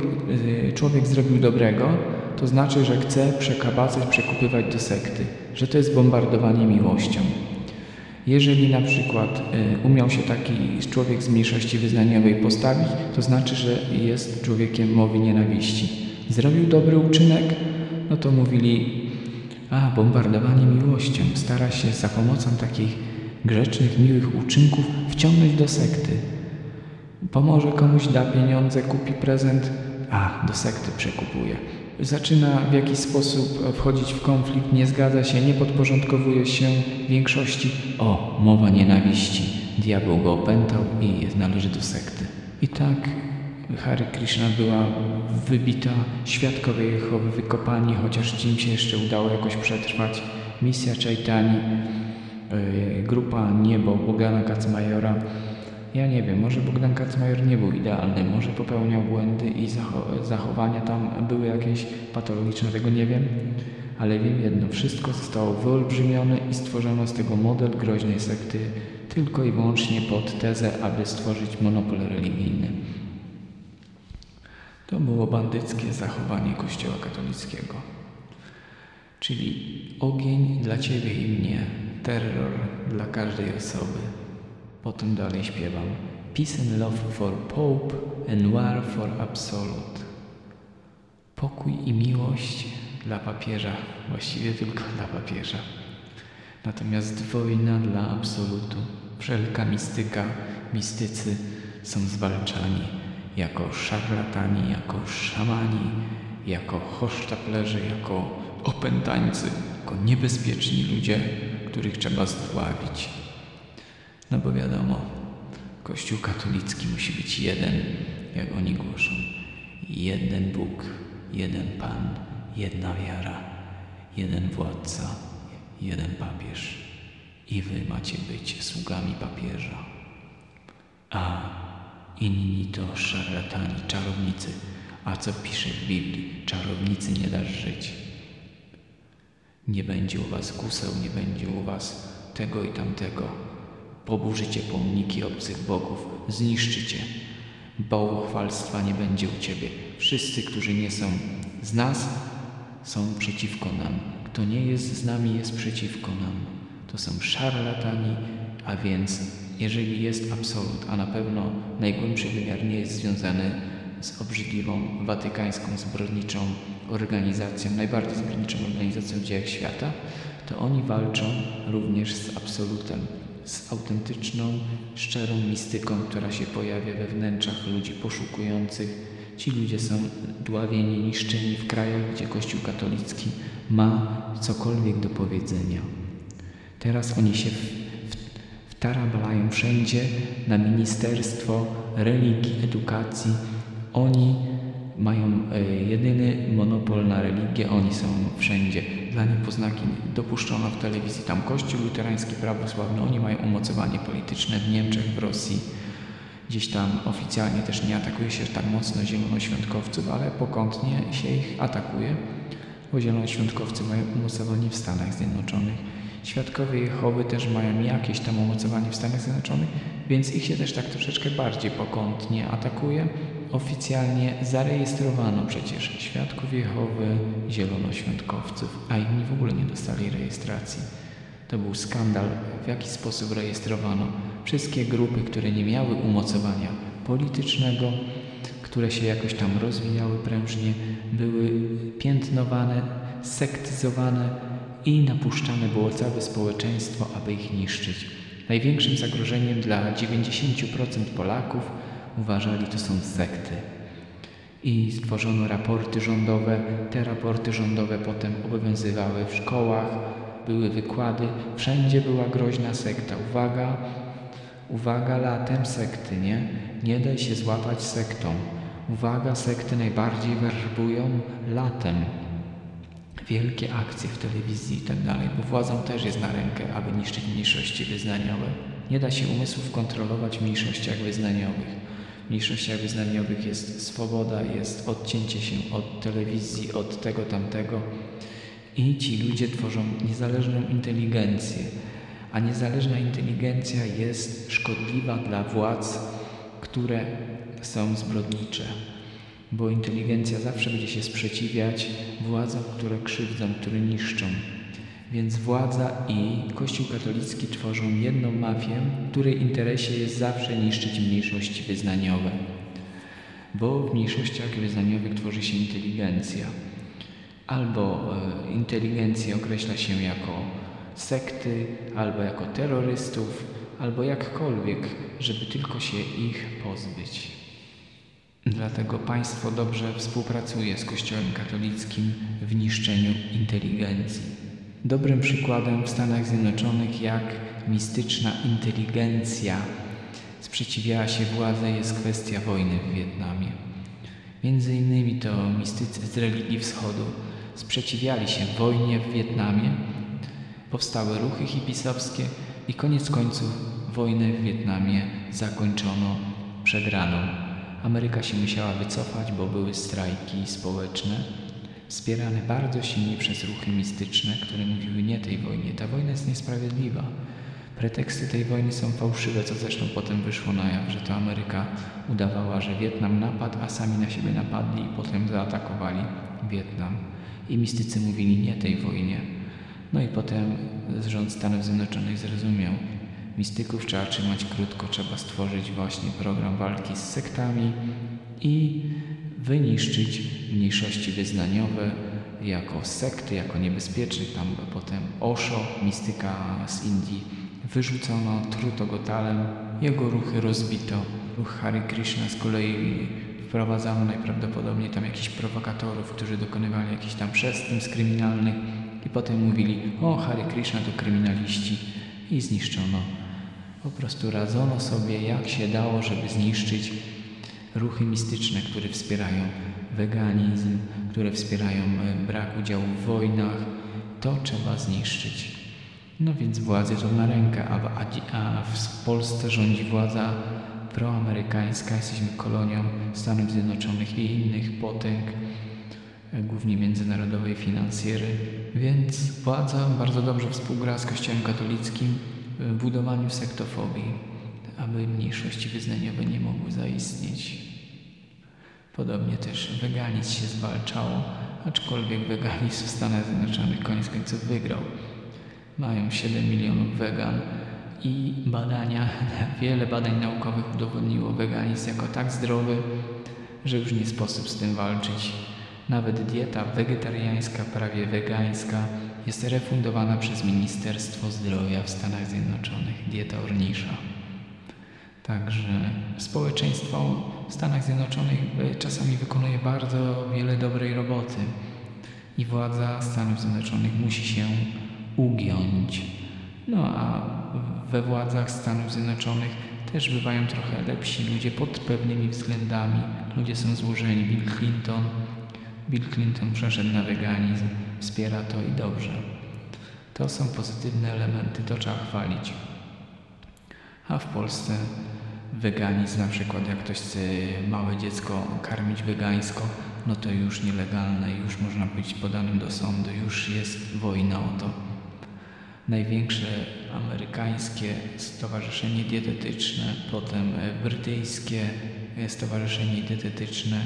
y, człowiek zrobił dobrego, to znaczy, że chce przekabacać, przekupywać do sekty, że to jest bombardowanie miłością. Jeżeli na przykład y, umiał się taki człowiek z mniejszości wyznaniowej postawić, to znaczy, że jest człowiekiem mowy nienawiści. Zrobił dobry uczynek, no to mówili, a bombardowanie miłością, stara się za pomocą takich grzecznych, miłych uczynków wciągnąć do sekty. Pomoże komuś, da pieniądze, kupi prezent, a do sekty przekupuje. Zaczyna w jakiś sposób wchodzić w konflikt, nie zgadza się, nie podporządkowuje się większości. O, mowa nienawiści. Diabeł go opętał i należy do sekty. I tak Hare Krishna była wybita, świadkowie Jehowy wykopani, chociaż ci im się jeszcze udało jakoś przetrwać. Misja Chaitani, yy, grupa Niebo Bogana Kacmajora ja nie wiem, może Bogdan Kacmajer nie był idealny, może popełniał błędy i zachowania tam były jakieś patologiczne, tego nie wiem, ale wiem jedno, wszystko zostało wyolbrzymione i stworzono z tego model groźnej sekty tylko i wyłącznie pod tezę, aby stworzyć monopol religijny. To było bandyckie zachowanie Kościoła katolickiego. Czyli ogień dla Ciebie i mnie, terror dla każdej osoby. Potem dalej śpiewam. Peace and love for Pope and war for absolute. Pokój i miłość dla papieża, właściwie tylko dla papieża. Natomiast wojna dla absolutu. Wszelka mistyka, mistycy są zwalczani jako szarlatani, jako szamani, jako hosztaplerzy, jako opętańcy, jako niebezpieczni ludzie, których trzeba zdławić. No bo wiadomo, Kościół katolicki musi być jeden, jak oni głoszą. Jeden Bóg, jeden Pan, jedna wiara, jeden władca, jeden papież. I wy macie być sługami papieża. A inni to szarlatani, czarownicy. A co pisze w Biblii? Czarownicy nie dasz żyć. Nie będzie u was kuseł, nie będzie u was tego i tamtego Poburzycie pomniki obcych bogów, zniszczycie. Bałwochwalstwa nie będzie u Ciebie. Wszyscy, którzy nie są z nas, są przeciwko nam. Kto nie jest z nami, jest przeciwko nam. To są szarlatani, a więc jeżeli jest absolut, a na pewno najgłębszy wymiar nie jest związany z obrzydliwą watykańską zbrodniczą organizacją, najbardziej zbrodniczą organizacją w dziejach świata, to oni walczą również z absolutem z autentyczną, szczerą mistyką, która się pojawia we wnętrzach ludzi poszukujących. Ci ludzie są dławieni, niszczeni w krajach, gdzie Kościół katolicki ma cokolwiek do powiedzenia. Teraz oni się w, w, w tarabalają wszędzie na Ministerstwo Religii, Edukacji. Oni mają e, jedyny monopol na religię, oni są wszędzie. Dla niepoznaki dopuszczono w telewizji tam Kościół luterański, prawosławny, oni mają umocowanie polityczne w Niemczech, w Rosji. Gdzieś tam oficjalnie też nie atakuje się tak mocno zielonoświątkowców, ale pokątnie się ich atakuje, bo zielonoświątkowcy mają umocowanie w Stanach Zjednoczonych. Świadkowie Jehowy też mają jakieś tam umocowanie w Stanach Zjednoczonych, więc ich się też tak troszeczkę bardziej pokątnie atakuje. Oficjalnie zarejestrowano przecież świadków Jehowy, zielonoświątkowców, a inni w ogóle nie dostali rejestracji. To był skandal, w jaki sposób rejestrowano wszystkie grupy, które nie miały umocowania politycznego, które się jakoś tam rozwijały prężnie, były piętnowane, sektyzowane i napuszczane było całe społeczeństwo, aby ich niszczyć. Największym zagrożeniem dla 90% Polaków uważali to są sekty. I stworzono raporty rządowe. Te raporty rządowe potem obowiązywały w szkołach, były wykłady, wszędzie była groźna sekta. Uwaga, uwaga, latem sekty, nie? Nie daj się złapać sektą. Uwaga, sekty najbardziej werbują latem. Wielkie akcje w telewizji i tak dalej, bo władzą też jest na rękę, aby niszczyć mniejszości wyznaniowe. Nie da się umysłów kontrolować w mniejszościach wyznaniowych. Mniejszościach wyznaniowych jest swoboda, jest odcięcie się od telewizji, od tego, tamtego. I ci ludzie tworzą niezależną inteligencję, a niezależna inteligencja jest szkodliwa dla władz, które są zbrodnicze, bo inteligencja zawsze będzie się sprzeciwiać władzom, które krzywdzą, które niszczą. Więc władza i Kościół katolicki tworzą jedną mafię, której interesie jest zawsze niszczyć mniejszości wyznaniowe. Bo w mniejszościach wyznaniowych tworzy się inteligencja. Albo e, inteligencję określa się jako sekty, albo jako terrorystów, albo jakkolwiek, żeby tylko się ich pozbyć. Dlatego państwo dobrze współpracuje z Kościołem katolickim w niszczeniu inteligencji. Dobrym przykładem w Stanach Zjednoczonych, jak mistyczna inteligencja sprzeciwiała się władzy, jest kwestia wojny w Wietnamie. Między innymi to mistycy z religii wschodu sprzeciwiali się wojnie w Wietnamie, powstały ruchy hipisowskie i koniec końców wojnę w Wietnamie zakończono przegraną. Ameryka się musiała wycofać, bo były strajki społeczne wspierane bardzo silnie przez ruchy mistyczne, które mówiły nie tej wojnie, ta wojna jest niesprawiedliwa. Preteksty tej wojny są fałszywe, co zresztą potem wyszło na jaw, że to Ameryka udawała, że Wietnam napadł, a sami na siebie napadli i potem zaatakowali Wietnam. I mistycy mówili nie tej wojnie. No i potem rząd Stanów Zjednoczonych zrozumiał, mistyków trzeba trzymać krótko, trzeba stworzyć właśnie program walki z sektami i wyniszczyć mniejszości wyznaniowe jako sekty, jako niebezpieczne. Tam potem Osho, mistyka z Indii, wyrzucono, truto go talem, jego ruchy rozbito. Ruch Hari Krishna z kolei wprowadzano najprawdopodobniej tam jakichś prowokatorów, którzy dokonywali jakichś tam przestępstw kryminalnych i potem mówili, o Hari Krishna to kryminaliści i zniszczono. Po prostu radzono sobie jak się dało, żeby zniszczyć ruchy mistyczne, które wspierają weganizm, które wspierają e, brak udziału w wojnach, to trzeba zniszczyć. No więc władzy to na rękę, a, a w Polsce rządzi władza proamerykańska, jesteśmy kolonią Stanów Zjednoczonych i innych potęg, e, głównie międzynarodowej finansjery, więc władza bardzo dobrze współgra z Kościołem katolickim w budowaniu sektofobii aby mniejszości wyznaniowe nie mogły zaistnieć. Podobnie też weganizm się zwalczało, aczkolwiek weganizm w Stanach Zjednoczonych koniec końców wygrał. Mają 7 milionów wegan i badania, *laughs* wiele badań naukowych udowodniło weganizm jako tak zdrowy, że już nie sposób z tym walczyć. Nawet dieta wegetariańska, prawie wegańska, jest refundowana przez Ministerstwo Zdrowia w Stanach Zjednoczonych, dieta ornisza. Także społeczeństwo w Stanach Zjednoczonych czasami wykonuje bardzo wiele dobrej roboty i władza Stanów Zjednoczonych musi się ugiąć. No a we władzach Stanów Zjednoczonych też bywają trochę lepsi ludzie pod pewnymi względami. Ludzie są złożeni. Bill Clinton, Bill Clinton przeszedł na weganizm, wspiera to i dobrze. To są pozytywne elementy, to trzeba chwalić. A w Polsce weganizm, na przykład jak ktoś chce małe dziecko karmić wegańsko, no to już nielegalne, już można być podanym do sądu, już jest wojna o to. Największe amerykańskie stowarzyszenie dietetyczne, potem brytyjskie stowarzyszenie dietetyczne,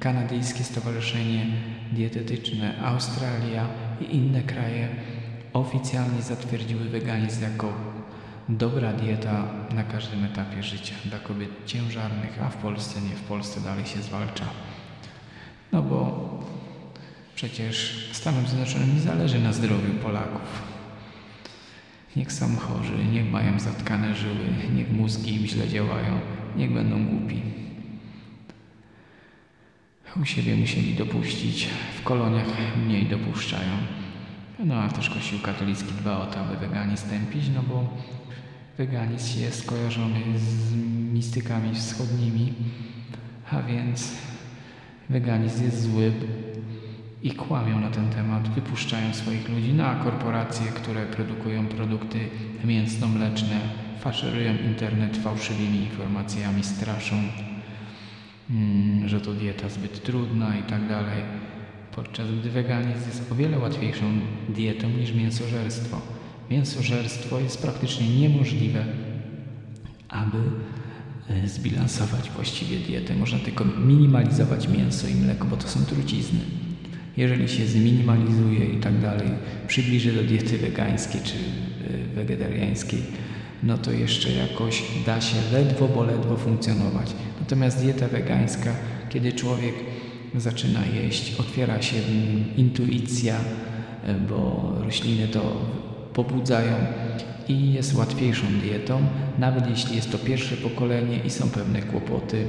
kanadyjskie stowarzyszenie dietetyczne, Australia i inne kraje oficjalnie zatwierdziły weganizm jako dobra dieta na każdym etapie życia dla kobiet ciężarnych, a w Polsce nie, w Polsce dalej się zwalcza. No bo przecież Stanom Zjednoczonym nie zależy na zdrowiu Polaków. Niech są chorzy, niech mają zatkane żyły, niech mózgi im źle działają, niech będą głupi. U siebie musieli dopuścić, w koloniach mniej dopuszczają. No a też Kościół katolicki dba o to, aby weganizm tępić, no bo weganizm jest skojarzony z mistykami wschodnimi, a więc weganizm jest zły i kłamią na ten temat, wypuszczają swoich ludzi na korporacje, które produkują produkty mięsno-mleczne, faszerują internet fałszywymi informacjami, straszą, mm, że to dieta zbyt trudna i tak dalej. Podczas gdy weganizm jest o wiele łatwiejszą dietą niż mięsożerstwo. Mięsożerstwo jest praktycznie niemożliwe, aby e, zbilansować właściwie dietę. Można tylko minimalizować mięso i mleko, bo to są trucizny. Jeżeli się zminimalizuje i tak dalej, przybliży do diety wegańskiej czy e, wegetariańskiej, no to jeszcze jakoś da się ledwo, bo ledwo funkcjonować. Natomiast dieta wegańska, kiedy człowiek zaczyna jeść, otwiera się w nim intuicja, e, bo rośliny to pobudzają i jest łatwiejszą dietą, nawet jeśli jest to pierwsze pokolenie i są pewne kłopoty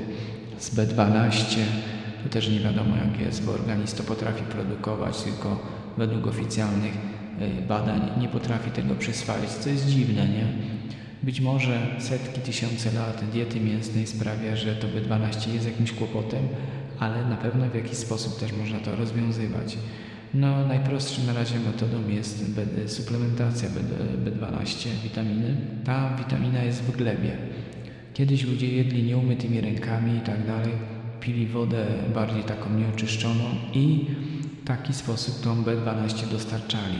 z B12, to też nie wiadomo jak jest, bo organizm to potrafi produkować, tylko według oficjalnych e, badań nie potrafi tego przyswalić, co jest dziwne, nie? Być może setki, tysiące lat diety mięsnej sprawia, że to B12 jest jakimś kłopotem, ale na pewno w jakiś sposób też można to rozwiązywać. No, najprostszym na razie metodą jest suplementacja B, B12 witaminy. Ta witamina jest w glebie. Kiedyś ludzie jedli nieumytymi rękami i tak dalej, pili wodę bardziej taką nieoczyszczoną i w taki sposób tą B12 dostarczali.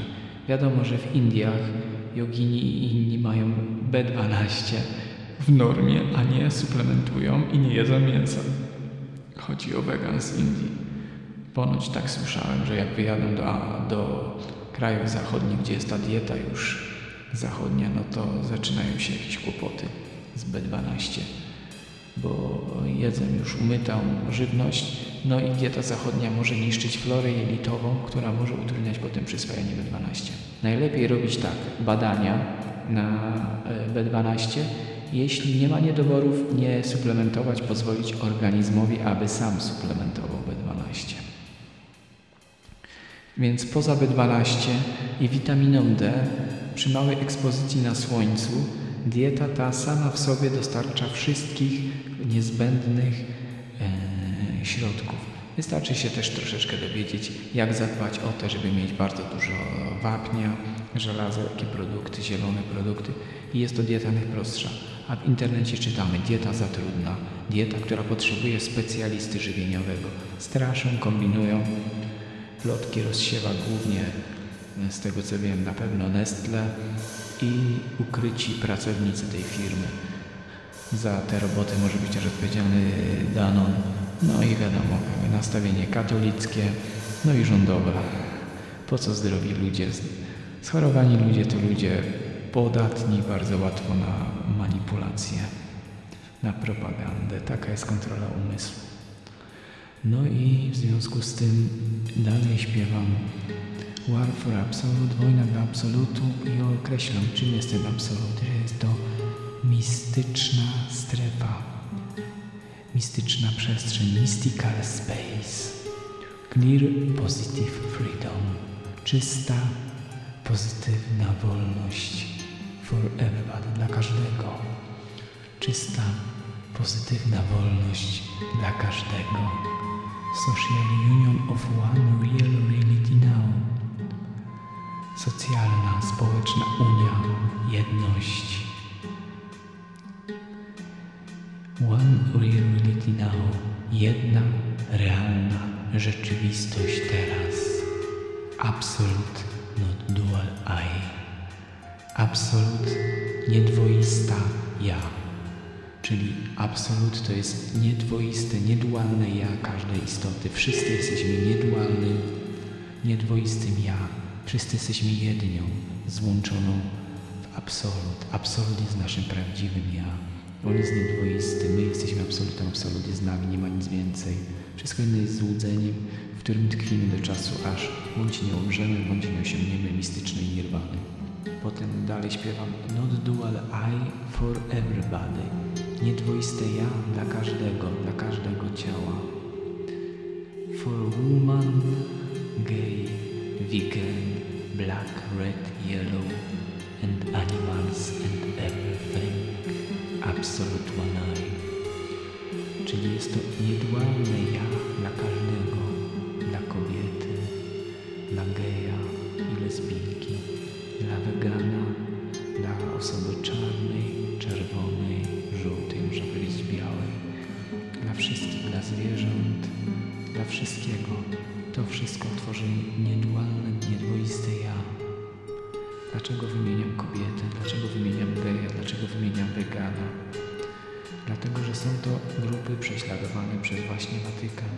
Wiadomo, że w Indiach jogini i inni mają B12 w normie, a nie suplementują i nie jedzą mięsa. Chodzi o wegan z Indii. Ponoć tak słyszałem, że jak wyjadą do, do krajów zachodnich, gdzie jest ta dieta już zachodnia, no to zaczynają się jakieś kłopoty z B12, bo jedzą już umytą żywność, no i dieta zachodnia może niszczyć florę jelitową, która może utrudniać potem przyswajanie B12. Najlepiej robić tak, badania na e, B12 jeśli nie ma niedoborów, nie suplementować, pozwolić organizmowi, aby sam suplementował B12. Więc poza B12 i witaminą D, przy małej ekspozycji na słońcu, dieta ta sama w sobie dostarcza wszystkich niezbędnych e, środków. Wystarczy się też troszeczkę dowiedzieć, jak zadbać o to, żeby mieć bardzo dużo wapnia, żelaza, jakie produkty, zielone produkty i jest to dieta najprostsza a w internecie czytamy dieta za trudna, dieta, która potrzebuje specjalisty żywieniowego. Straszą, kombinują. Plotki rozsiewa głównie, z tego co wiem, na pewno Nestle i ukryci pracownicy tej firmy. Za te roboty może być też odpowiedzialny Danon. No i wiadomo, nastawienie katolickie, no i rządowe. Po co zdrowi ludzie? Schorowani ludzie to ludzie podatni bardzo łatwo na manipulację, na propagandę. Taka jest kontrola umysłu. No i w związku z tym dalej śpiewam War for Absolute, wojna dla absolutu i określam, czym jest ten absolut, jest to mistyczna strefa, mistyczna przestrzeń, mystical space, clear positive freedom, czysta, pozytywna wolność for everybody, dla każdego. Czysta, pozytywna wolność dla każdego. Social union of one real reality now. Socjalna, społeczna unia, jedność. One real reality now. Jedna, realna rzeczywistość teraz. Absolute, not dual I. Absolut, niedwoista ja. Czyli absolut to jest niedwoiste, niedualne ja każdej istoty. Wszyscy jesteśmy niedualnym, niedwoistym ja. Wszyscy jesteśmy jednią, złączoną w absolut. Absolut jest naszym prawdziwym ja. On jest niedwoisty, my jesteśmy absolutem, absolut jest nami, nie ma nic więcej. Wszystko inne jest złudzeniem, w którym tkwimy do czasu, aż bądź nie umrzemy, bądź nie osiągniemy mistycznej nirwany. Potem dalej śpiewam Not dual I for everybody. Niedwoiste ja dla każdego, dla każdego ciała. For woman, gay, vegan, black, red, yellow, and animals and everything. Absolute one I. Czyli jest to niedualne ja zwierząt, dla wszystkiego. To wszystko tworzy niedualne, niedwoiste ja. Dlaczego wymieniam kobietę? Dlaczego wymieniam geja? Dlaczego wymieniam wegana? Dlatego, że są to grupy prześladowane przez właśnie Watykan.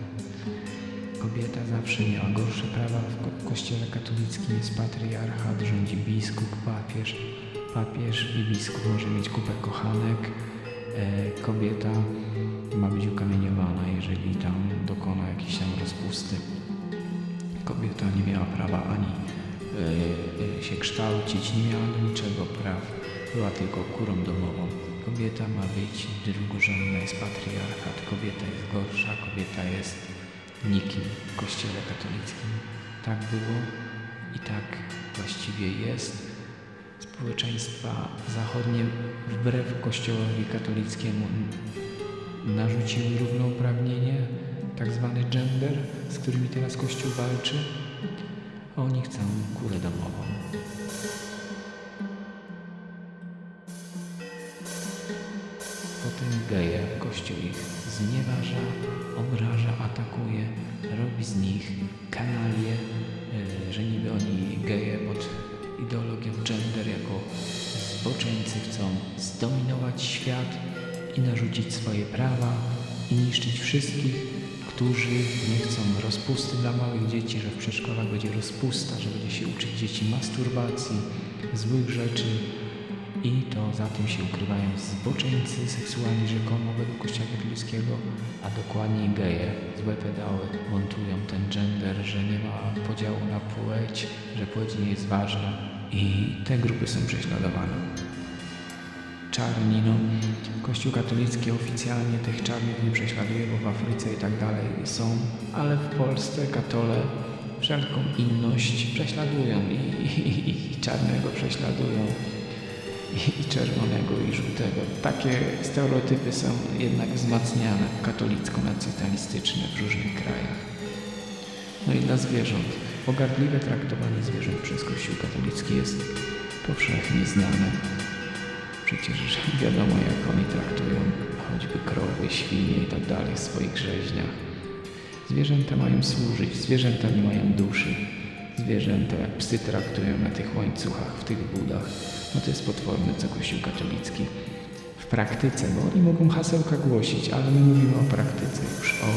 Kobieta zawsze miała gorsze prawa w ko kościele katolickim, jest patriarchat, rządzi biskup, papież. Papież i biskup może mieć kupę kochanek. E, kobieta ma być ukamieniowana, jeżeli tam dokona jakiejś tam rozpusty. Kobieta nie miała prawa ani e, e, się kształcić, nie miała do niczego praw, była tylko kurą domową. Kobieta ma być drugorzędna, jest patriarchat, kobieta jest gorsza, kobieta jest nikim w kościele katolickim. Tak było i tak właściwie jest. Społeczeństwa zachodnie wbrew kościołowi katolickiemu narzuciły równouprawnienie, tak zwany gender, z którymi teraz Kościół walczy. Oni chcą kurę domową. Potem geje, Kościół ich znieważa, obraża, atakuje, robi z nich kanalie, yy, że niby oni geje pod ideologią gender jako zboczeńcy chcą zdominować świat i narzucić swoje prawa i niszczyć wszystkich, którzy nie chcą rozpusty dla małych dzieci, że w przedszkolach będzie rozpusta, że będzie się uczyć dzieci masturbacji, złych rzeczy, i to za tym się ukrywają zboczeńcy seksualni rzekomo według Kościoła katolickiego, a dokładniej geje, złe pedały montują ten gender, że nie ma podziału na płeć, że płeć nie jest ważna i te grupy są prześladowane. Czarni, no, Kościół katolicki oficjalnie tych czarnych nie prześladuje, bo w Afryce i tak dalej są, ale w Polsce katole wszelką inność prześladują i, i, i czarnego prześladują i czerwonego i żółtego. Takie stereotypy są jednak wzmacniane katolicko-nacjonalistyczne w różnych krajach. No i dla zwierząt. Pogardliwe traktowanie zwierząt przez Kościół katolicki jest powszechnie znane. Przecież wiadomo, jak oni traktują choćby krowy, świnie i tak dalej w swoich rzeźniach. Zwierzęta mają służyć, zwierzęta nie mają duszy. Zwierzęta jak psy traktują na tych łańcuchach, w tych budach no to jest potworne, co Kościół katolicki w praktyce, bo oni mogą hasełka głosić, ale my mówimy o praktyce już, o,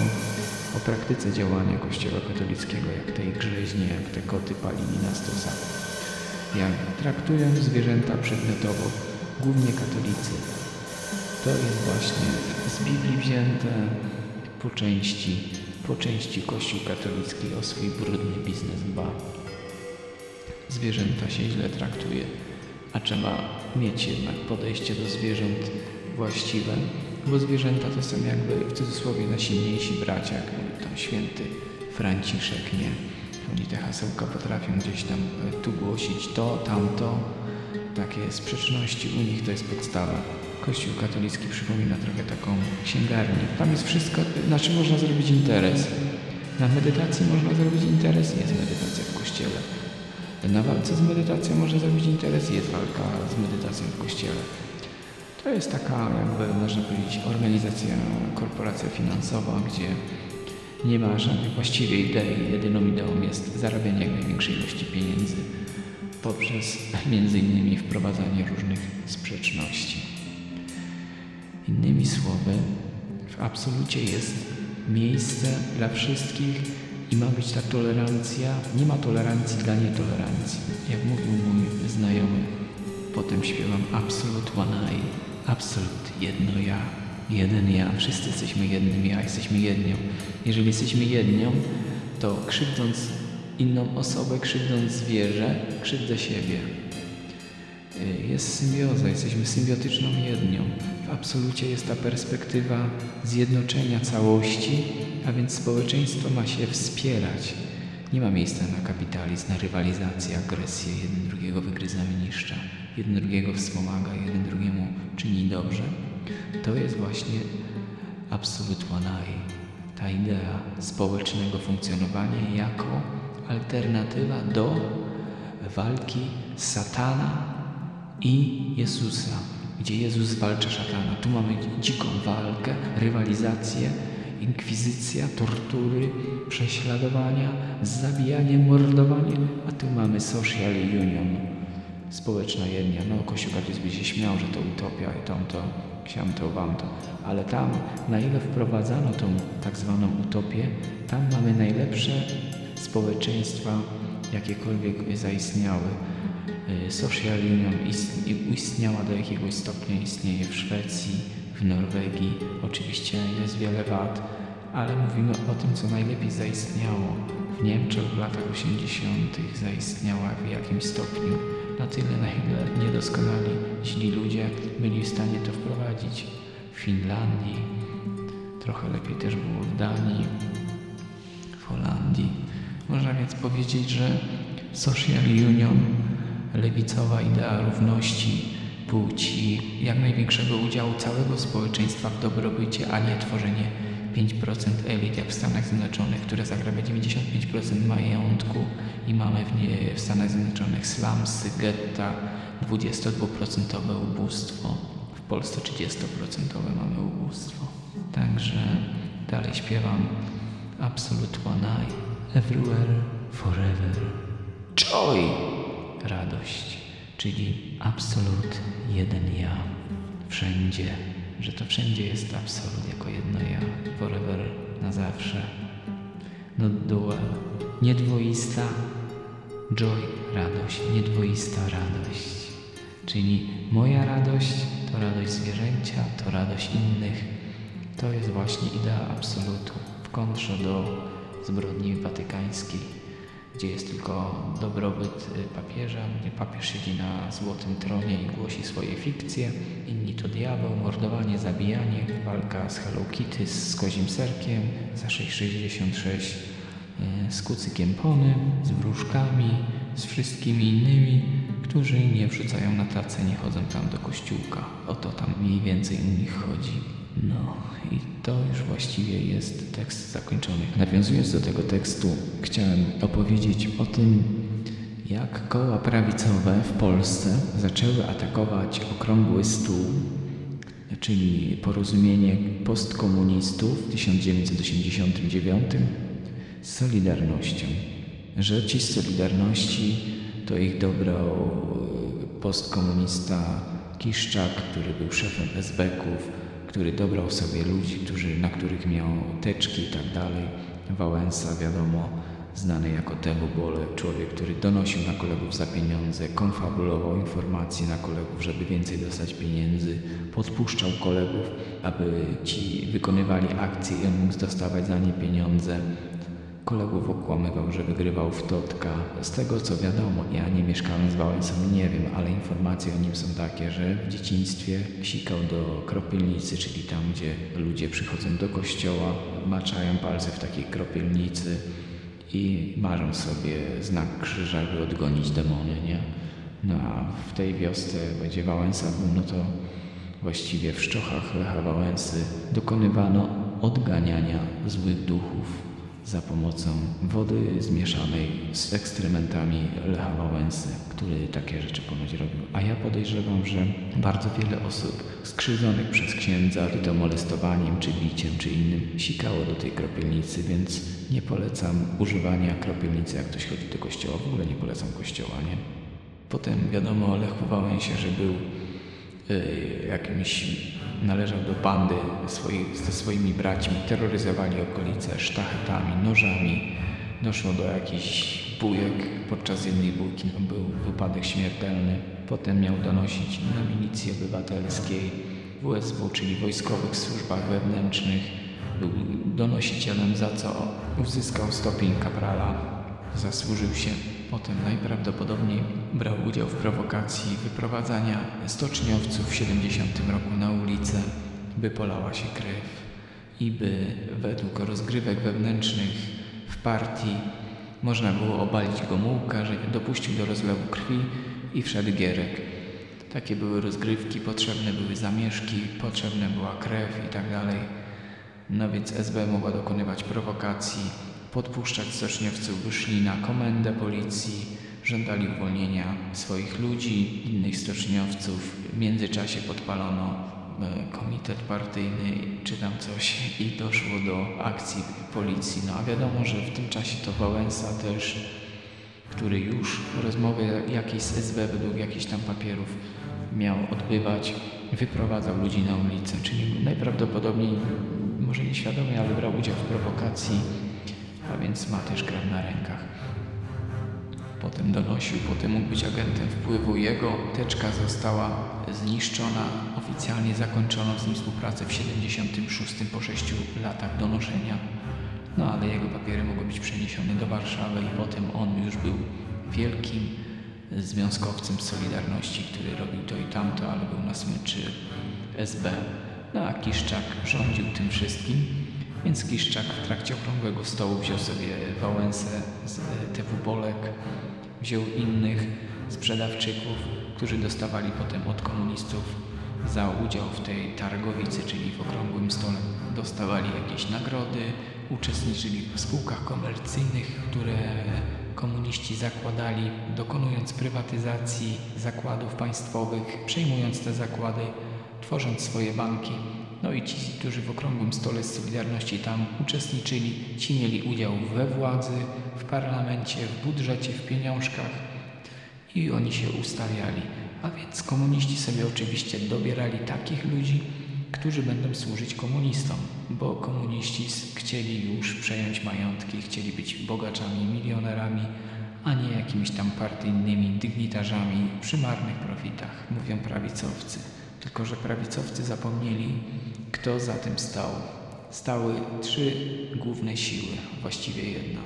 o praktyce działania Kościoła katolickiego, jak te grzeźnie, jak te koty palili na stosach. Jak traktują zwierzęta przedmiotowo, głównie katolicy. To jest właśnie z Biblii wzięte po części, po części Kościół katolicki o swój brudny biznes dba. Zwierzęta się źle traktuje a trzeba mieć jednak podejście do zwierząt właściwe, bo zwierzęta to są jakby w cudzysłowie najsilniejsi bracia, jak mówił tam święty Franciszek, nie? Oni te hasełka potrafią gdzieś tam e, tu głosić to, tamto, takie sprzeczności u nich to jest podstawa. Kościół katolicki przypomina trochę taką księgarnię. Tam jest wszystko, znaczy można zrobić interes. Na medytacji można zrobić interes, jest medytacja w kościele. Na walce z medytacją można zrobić interes, jest walka z medytacją w kościele. To jest taka, jakby można powiedzieć, organizacja, korporacja finansowa, gdzie nie ma żadnej właściwej idei. Jedyną ideą jest zarabianie jak największej ilości pieniędzy poprzez innymi wprowadzanie różnych sprzeczności. Innymi słowy, w absolucie jest miejsce dla wszystkich i ma być ta tolerancja. Nie ma tolerancji dla nietolerancji. Jak mówił mój znajomy, potem śpiewam Absolut One I, Absolut jedno ja, jeden ja. Wszyscy jesteśmy jednym ja, jesteśmy jednią. Jeżeli jesteśmy jednią, to krzywdząc inną osobę, krzywdząc zwierzę, krzywdzę siebie. Y, jest symbioza, jesteśmy symbiotyczną jednią. W absolucie jest ta perspektywa zjednoczenia całości, a więc społeczeństwo ma się wspierać. Nie ma miejsca na kapitalizm, na rywalizację, agresję, jeden drugiego wygryza niszcza, jeden drugiego wspomaga, jeden drugiemu czyni dobrze. To jest właśnie absolut wanai, ta idea społecznego funkcjonowania jako alternatywa do walki satana i Jezusa, gdzie Jezus zwalcza szatana. Tu mamy dziką walkę, rywalizację, inkwizycja, tortury, prześladowania, zabijanie, mordowanie, a tu mamy social union, społeczna jednia. No, Kościół katolicki by się śmiał, że to utopia i tamto, to, wam to. Ale tam, na ile wprowadzano tą tak zwaną utopię, tam mamy najlepsze społeczeństwa, jakiekolwiek zaistniały. Y, social Union istniała do jakiegoś stopnia, istnieje w Szwecji, w Norwegii. Oczywiście jest wiele wad, ale mówimy o tym, co najlepiej zaistniało. W Niemczech w latach 80. zaistniała w jakimś stopniu na tyle, na ile niedoskonali źli ludzie byli w stanie to wprowadzić. W Finlandii, trochę lepiej też było w Danii, w Holandii. Można więc powiedzieć, że social union lewicowa idea równości płci, jak największego udziału całego społeczeństwa w dobrobycie, a nie tworzenie 5% elit jak w Stanach Zjednoczonych, które zagrabia 95% majątku i mamy w, nie, w Stanach Zjednoczonych slumsy, getta, 22% ubóstwo. W Polsce 30% mamy ubóstwo. Także dalej śpiewam Absolute One Eye, Everywhere, Forever. Joy! radość, czyli absolut jeden ja, wszędzie, że to wszędzie jest absolut jako jedno ja, forever, na zawsze. No dual, niedwoista joy, radość, niedwoista radość. Czyli moja radość to radość zwierzęcia, to radość innych. To jest właśnie idea absolutu w kontrze do zbrodni watykańskiej gdzie jest tylko dobrobyt y, papieża, gdzie papież siedzi na złotym tronie i głosi swoje fikcje, inni to diabeł, mordowanie, zabijanie, walka z Hello Kitty, z kozim serkiem, za 666 y, z kucykiem pony, z wróżkami, z wszystkimi innymi, którzy nie wrzucają na tacę, nie chodzą tam do kościółka. O to tam mniej więcej u nich chodzi. No i to już właściwie jest tekst zakończony. Nawiązując do tego tekstu, chciałem opowiedzieć o tym, jak koła prawicowe w Polsce zaczęły atakować okrągły stół, czyli porozumienie postkomunistów w 1989 z Solidarnością. Że ci z Solidarności to ich dobrał postkomunista Kiszczak, który był szefem SB-ków, który dobrał sobie ludzi, którzy, na których miał teczki i tak dalej. Wałęsa, wiadomo, znany jako Temu Bole, człowiek, który donosił na kolegów za pieniądze, konfabulował informacje na kolegów, żeby więcej dostać pieniędzy, podpuszczał kolegów, aby ci wykonywali akcje i on mógł dostawać za nie pieniądze kolegów okłamywał, że wygrywał w Totka. Z tego co wiadomo, ja nie mieszkałem z Wałęsą, nie wiem, ale informacje o nim są takie, że w dzieciństwie sikał do kropielnicy, czyli tam, gdzie ludzie przychodzą do kościoła, maczają palce w takiej kropielnicy i marzą sobie znak krzyża, by odgonić demony, nie? No a w tej wiosce będzie Wałęsa był, no to właściwie w szczochach Lecha Wałęsy dokonywano odganiania złych duchów za pomocą wody zmieszanej z ekstrementami Lecha Wałęsy, który takie rzeczy ponoć robił. A ja podejrzewam, że bardzo wiele osób skrzywdzonych przez księdza, czy to molestowaniem, czy biciem, czy innym, sikało do tej kropielnicy, więc nie polecam używania kropielnicy, jak ktoś chodzi do kościoła. W ogóle nie polecam kościoła, nie? Potem wiadomo o Wałęsie, że był yy, jakimś należał do bandy ze swoimi braćmi, terroryzowali okolice sztachetami, nożami. Doszło do jakichś bujek, podczas jednej bójki był wypadek śmiertelny. Potem miał donosić na milicji obywatelskiej, WSW, czyli wojskowych służbach wewnętrznych. Był donosicielem, za co uzyskał stopień kaprala. Zasłużył się Potem najprawdopodobniej brał udział w prowokacji wyprowadzania stoczniowców w 70 roku na ulicę, by polała się krew i by według rozgrywek wewnętrznych w partii można było obalić Gomułka, że dopuścił do rozlewu krwi i wszedł Gierek. Takie były rozgrywki, potrzebne były zamieszki, potrzebna była krew i tak dalej. No więc SB mogła dokonywać prowokacji, podpuszczać stoczniowców, wyszli na komendę policji, żądali uwolnienia swoich ludzi, innych stoczniowców. W międzyczasie podpalono e, komitet partyjny czy tam coś i doszło do akcji policji. No a wiadomo, że w tym czasie to Wałęsa też, który już rozmowy jakiejś z SB według jakichś tam papierów miał odbywać, wyprowadzał ludzi na ulicę, czyli najprawdopodobniej, może nieświadomie, ale brał udział w prowokacji a więc ma też krew na rękach. Potem donosił, potem mógł być agentem wpływu. Jego teczka została zniszczona, oficjalnie zakończono z nim współpracę w 76 po 6 latach donoszenia. No ale jego papiery mogły być przeniesione do Warszawy i potem on już był wielkim związkowcem Solidarności, który robił to i tamto, ale był na smyczy SB. No a Kiszczak rządził tym wszystkim. Więc Kiszczak w trakcie okrągłego stołu wziął sobie Wałęsę z TW Bolek, wziął innych sprzedawczyków, którzy dostawali potem od komunistów za udział w tej targowicy, czyli w okrągłym stole. Dostawali jakieś nagrody, uczestniczyli w spółkach komercyjnych, które komuniści zakładali, dokonując prywatyzacji zakładów państwowych, przejmując te zakłady, tworząc swoje banki. No i ci, którzy w okrągłym stole z Solidarności tam uczestniczyli, ci mieli udział we władzy, w parlamencie, w budżecie, w pieniążkach i oni się ustawiali. A więc komuniści sobie oczywiście dobierali takich ludzi, którzy będą służyć komunistom, bo komuniści chcieli już przejąć majątki, chcieli być bogaczami, milionerami, a nie jakimiś tam partyjnymi dygnitarzami przy marnych profitach, mówią prawicowcy. Tylko, że prawicowcy zapomnieli, kto za tym stał. Stały trzy główne siły, właściwie jedna.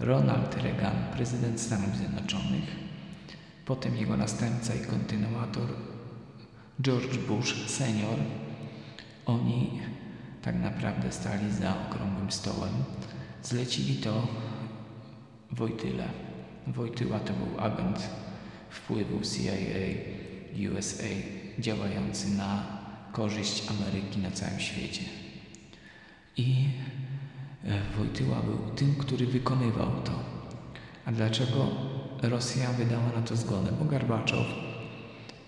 Ronald Reagan, prezydent Stanów Zjednoczonych, potem jego następca i kontynuator George Bush senior. Oni tak naprawdę stali za okrągłym stołem. Zlecili to Wojtyle. Wojtyła to był agent wpływu CIA, USA, działający na korzyść Ameryki na całym świecie. I e, Wojtyła był tym, który wykonywał to. A dlaczego Rosja wydała na to zgodę? Bo Garbaczow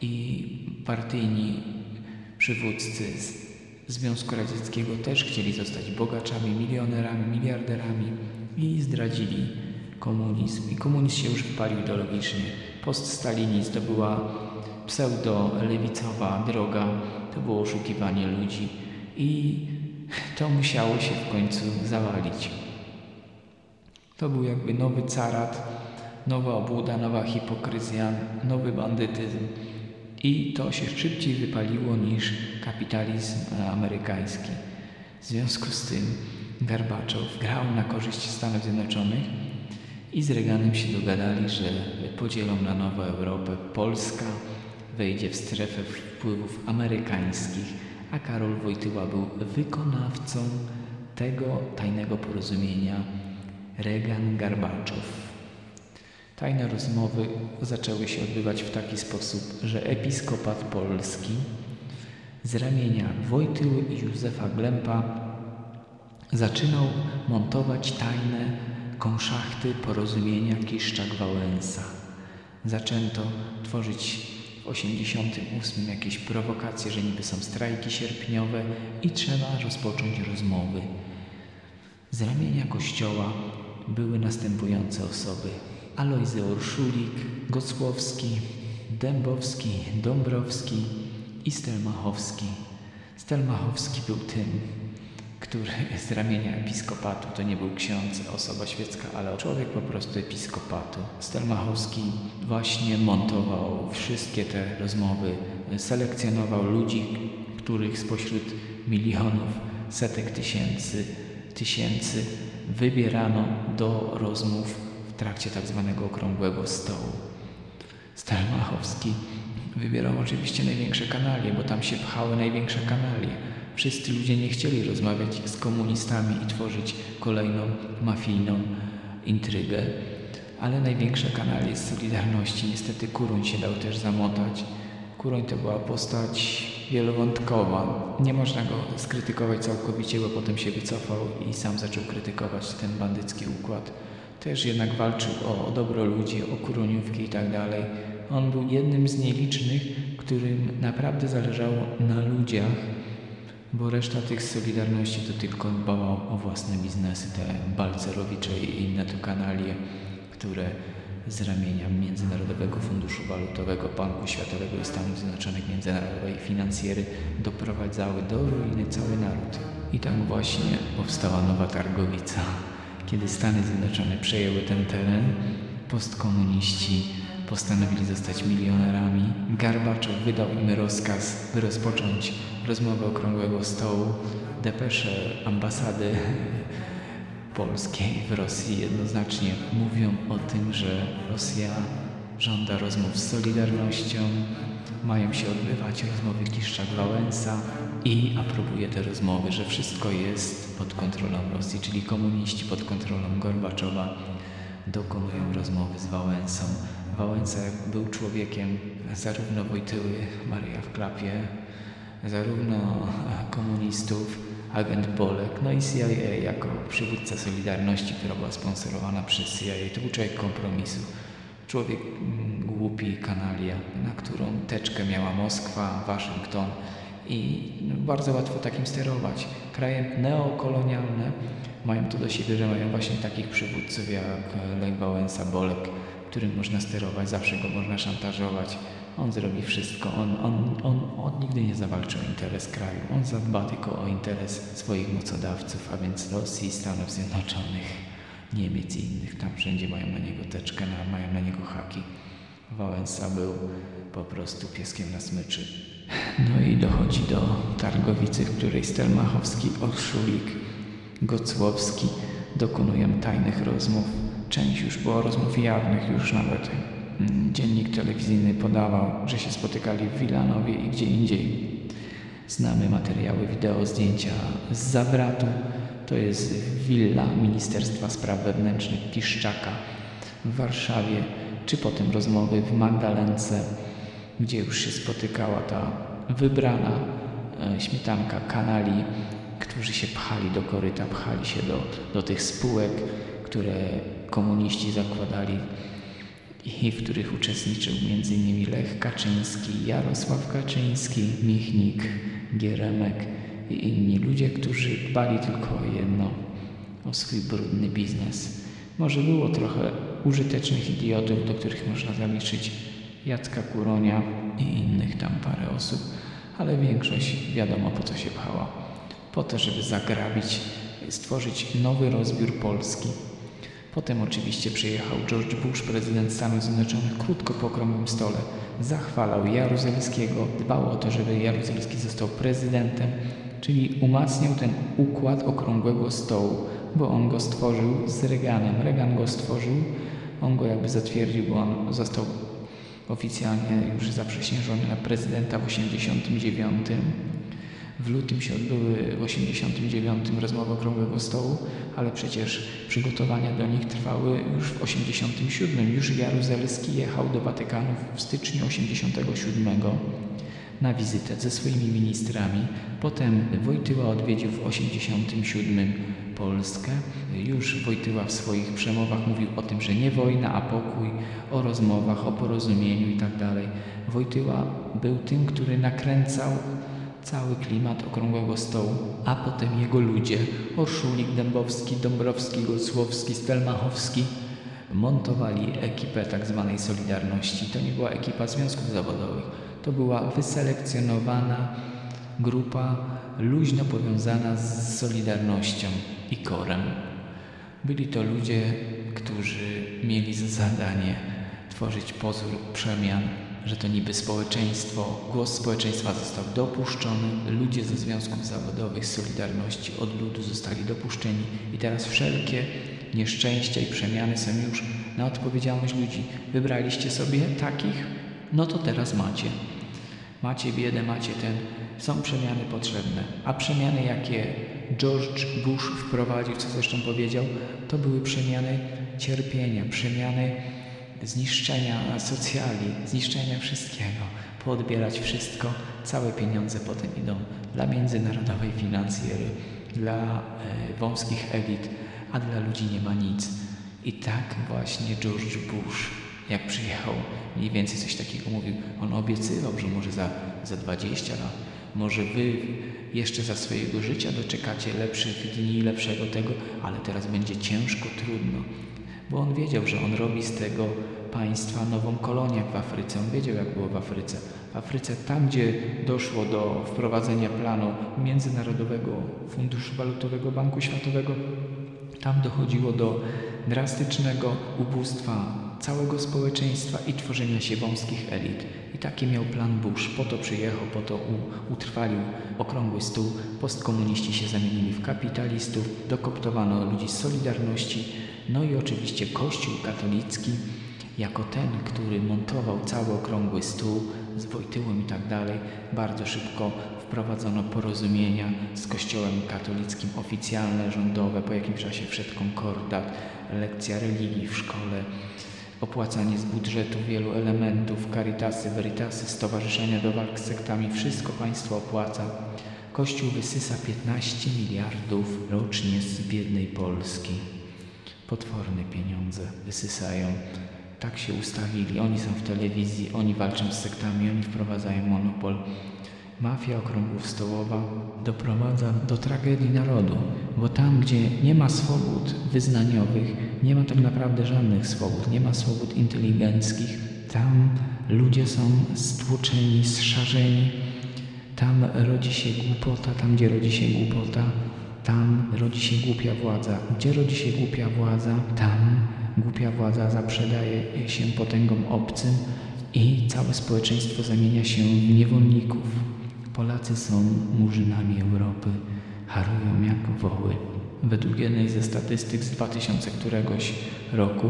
i partyjni przywódcy Związku Radzieckiego też chcieli zostać bogaczami, milionerami, miliarderami i zdradzili komunizm. I komunizm się już wypalił ideologicznie. Poststalinizm to była pseudo-lewicowa droga to było oszukiwanie ludzi i to musiało się w końcu zawalić. To był jakby nowy carat, nowa obłuda, nowa hipokryzja, nowy bandytyzm. I to się szybciej wypaliło niż kapitalizm amerykański. W związku z tym Garbaczow grał na korzyść Stanów Zjednoczonych i z Reaganem się dogadali, że podzielą na nową Europę Polska, wejdzie w strefę wpływów amerykańskich, a Karol Wojtyła był wykonawcą tego tajnego porozumienia Reagan-Garbaczow. Tajne rozmowy zaczęły się odbywać w taki sposób, że episkopat polski z ramienia Wojtyły i Józefa Glempa zaczynał montować tajne konszachty porozumienia Kiszczak-Wałęsa. Zaczęto tworzyć w 88 jakieś prowokacje, że niby są strajki sierpniowe i trzeba rozpocząć rozmowy. Z ramienia kościoła były następujące osoby. Alojzy Orszulik, Gocłowski, Dębowski, Dąbrowski i Stelmachowski. Stelmachowski był tym, który *laughs* z ramienia episkopatu, to nie był ksiądz, osoba świecka, ale człowiek po prostu episkopatu. Stelmachowski właśnie montował wszystkie te rozmowy, selekcjonował ludzi, których spośród milionów, setek tysięcy, tysięcy wybierano do rozmów w trakcie tak zwanego okrągłego stołu. Stelmachowski wybierał oczywiście największe kanalie, bo tam się pchały największe kanalie. Wszyscy ludzie nie chcieli rozmawiać z komunistami i tworzyć kolejną mafijną intrygę, ale największe kanalie z Solidarności, niestety Kuroń się dał też zamotać. Kuroń to była postać wielowątkowa. Nie można go skrytykować całkowicie, bo potem się wycofał i sam zaczął krytykować ten bandycki układ. Też jednak walczył o, o dobro ludzi, o kuroniówki i tak. On był jednym z nielicznych, którym naprawdę zależało na ludziach, bo reszta tych Solidarności to tylko dbała o własne biznesy, te Balcerowicze i inne to kanalie, które z ramienia Międzynarodowego Funduszu Walutowego, Banku Światowego i Stanów Zjednoczonych międzynarodowej finansjery doprowadzały do ruiny cały naród. I tak właśnie powstała Nowa Targowica. Kiedy Stany Zjednoczone przejęły ten teren, postkomuniści postanowili zostać milionerami. Garbaczow wydał im rozkaz, by rozpocząć rozmowę okrągłego stołu. Depesze ambasady *laughs* polskiej w Rosji jednoznacznie mówią o tym, że Rosja żąda rozmów z Solidarnością, mają się odbywać rozmowy Kiszczak-Wałęsa i aprobuje te rozmowy, że wszystko jest pod kontrolą Rosji, czyli komuniści pod kontrolą Gorbaczowa dokonują rozmowy z Wałęsą. Wałęsa był człowiekiem zarówno Wojtyły, Maria w klapie, zarówno komunistów, agent Bolek, no i CIA jako przywódca Solidarności, która była sponsorowana przez CIA. To był człowiek kompromisu. Człowiek mm, głupi, kanalia, na którą teczkę miała Moskwa, Waszyngton i bardzo łatwo takim sterować. Kraje neokolonialne mają to do siebie, że mają właśnie takich przywódców jak Lech Wałęsa, Bolek, którym można sterować, zawsze go można szantażować. On zrobi wszystko, on, on, on, on nigdy nie zawalczy o interes kraju, on zadba tylko o interes swoich mocodawców, a więc Rosji, Stanów Zjednoczonych, Niemiec i innych. Tam wszędzie mają na niego teczkę, mają na niego haki. Wałęsa był po prostu pieskiem na smyczy. No i dochodzi do Targowicy, w której Stelmachowski, Orszulik, Gocłowski dokonują tajnych rozmów. Część już była rozmów jawnych, już nawet mm, dziennik telewizyjny podawał, że się spotykali w Wilanowie i gdzie indziej. Znamy materiały wideo, zdjęcia z Zawratu. To jest willa Ministerstwa Spraw Wewnętrznych Piszczaka w Warszawie, czy potem rozmowy w Magdalence, gdzie już się spotykała ta wybrana e, śmietanka kanali którzy się pchali do koryta, pchali się do, do tych spółek, które komuniści zakładali i w których uczestniczył m.in. Lech Kaczyński, Jarosław Kaczyński, Michnik, Gieremek i inni ludzie, którzy dbali tylko o jedno, o swój brudny biznes. Może było trochę użytecznych idiotów, do których można zaliczyć Jacka Kuronia i innych tam parę osób, ale większość wiadomo po co się pchała po to, żeby zagrabić, stworzyć nowy rozbiór Polski. Potem oczywiście przyjechał George Bush, prezydent Stanów Zjednoczonych, krótko po okrągłym stole. Zachwalał Jaruzelskiego, dbał o to, żeby Jaruzelski został prezydentem, czyli umacniał ten układ okrągłego stołu, bo on go stworzył z Reaganem. Reagan go stworzył, on go jakby zatwierdził, bo on został oficjalnie już zaprzysiężony na prezydenta w 1989 W lutym się odbyły w 89 rozmowy Okrągłego Stołu, ale przecież przygotowania do nich trwały już w 87. Już Jaruzelski jechał do Watykanu w styczniu 87 na wizytę ze swoimi ministrami. Potem Wojtyła odwiedził w 87 Polskę. Już Wojtyła w swoich przemowach mówił o tym, że nie wojna, a pokój, o rozmowach, o porozumieniu itd. Tak Wojtyła był tym, który nakręcał cały klimat okrągłego stołu, a potem jego ludzie, Orszulik, Dębowski, Dąbrowski, Gosłowski, Stelmachowski, montowali ekipę tak zwanej Solidarności. To nie była ekipa związków zawodowych, to była wyselekcjonowana grupa luźno powiązana z Solidarnością i Korem. Byli to ludzie, którzy mieli za zadanie tworzyć pozór przemian że to niby społeczeństwo, głos społeczeństwa został dopuszczony, ludzie ze związków zawodowych, Solidarności od ludu zostali dopuszczeni i teraz wszelkie nieszczęścia i przemiany są już na odpowiedzialność ludzi. Wybraliście sobie takich, no to teraz macie. Macie biedę, macie ten, są przemiany potrzebne. A przemiany, jakie George Bush wprowadził, co zresztą powiedział, to były przemiany cierpienia, przemiany zniszczenia socjali, zniszczenia wszystkiego, poodbierać wszystko, całe pieniądze potem idą dla międzynarodowej finansjery, dla e, wąskich elit, a dla ludzi nie ma nic. I tak właśnie George Bush, jak przyjechał, mniej więcej coś takiego mówił, on obiecywał, że może za, za 20 lat, może wy jeszcze za swojego życia doczekacie lepszych dni, lepszego tego, ale teraz będzie ciężko, trudno bo on wiedział, że on robi z tego państwa nową kolonię w Afryce. On wiedział, jak było w Afryce. W Afryce, tam gdzie doszło do wprowadzenia planu Międzynarodowego Funduszu Walutowego Banku Światowego, tam dochodziło do drastycznego ubóstwa całego społeczeństwa i tworzenia się wąskich elit. I taki miał plan Bush. Po to przyjechał, po to utrwalił okrągły stół. Postkomuniści się zamienili w kapitalistów, dokoptowano ludzi z Solidarności, no i oczywiście Kościół katolicki, jako ten, który montował cały okrągły stół z Wojtyłem i tak dalej, bardzo szybko wprowadzono porozumienia z Kościołem katolickim, oficjalne, rządowe. Po jakimś czasie wszedł konkordat, lekcja religii w szkole, opłacanie z budżetu wielu elementów, caritasy, veritasy, stowarzyszenia do walk z sektami. Wszystko państwo opłaca. Kościół wysysa 15 miliardów rocznie z biednej Polski potworne pieniądze wysysają. Tak się ustawili. Oni są w telewizji, oni walczą z sektami, oni wprowadzają monopol. Mafia okrągłów stołowa doprowadza do tragedii narodu, bo tam, gdzie nie ma swobód wyznaniowych, nie ma tak naprawdę żadnych swobód, nie ma swobód inteligenckich, tam ludzie są stłuczeni, zszarzeni, tam rodzi się głupota, tam gdzie rodzi się głupota, tam rodzi się głupia władza. Gdzie rodzi się głupia władza, tam głupia władza zaprzedaje się potęgom obcym i całe społeczeństwo zamienia się w niewolników. Polacy są murzynami Europy, harują jak woły. Według jednej ze statystyk z 2000 któregoś roku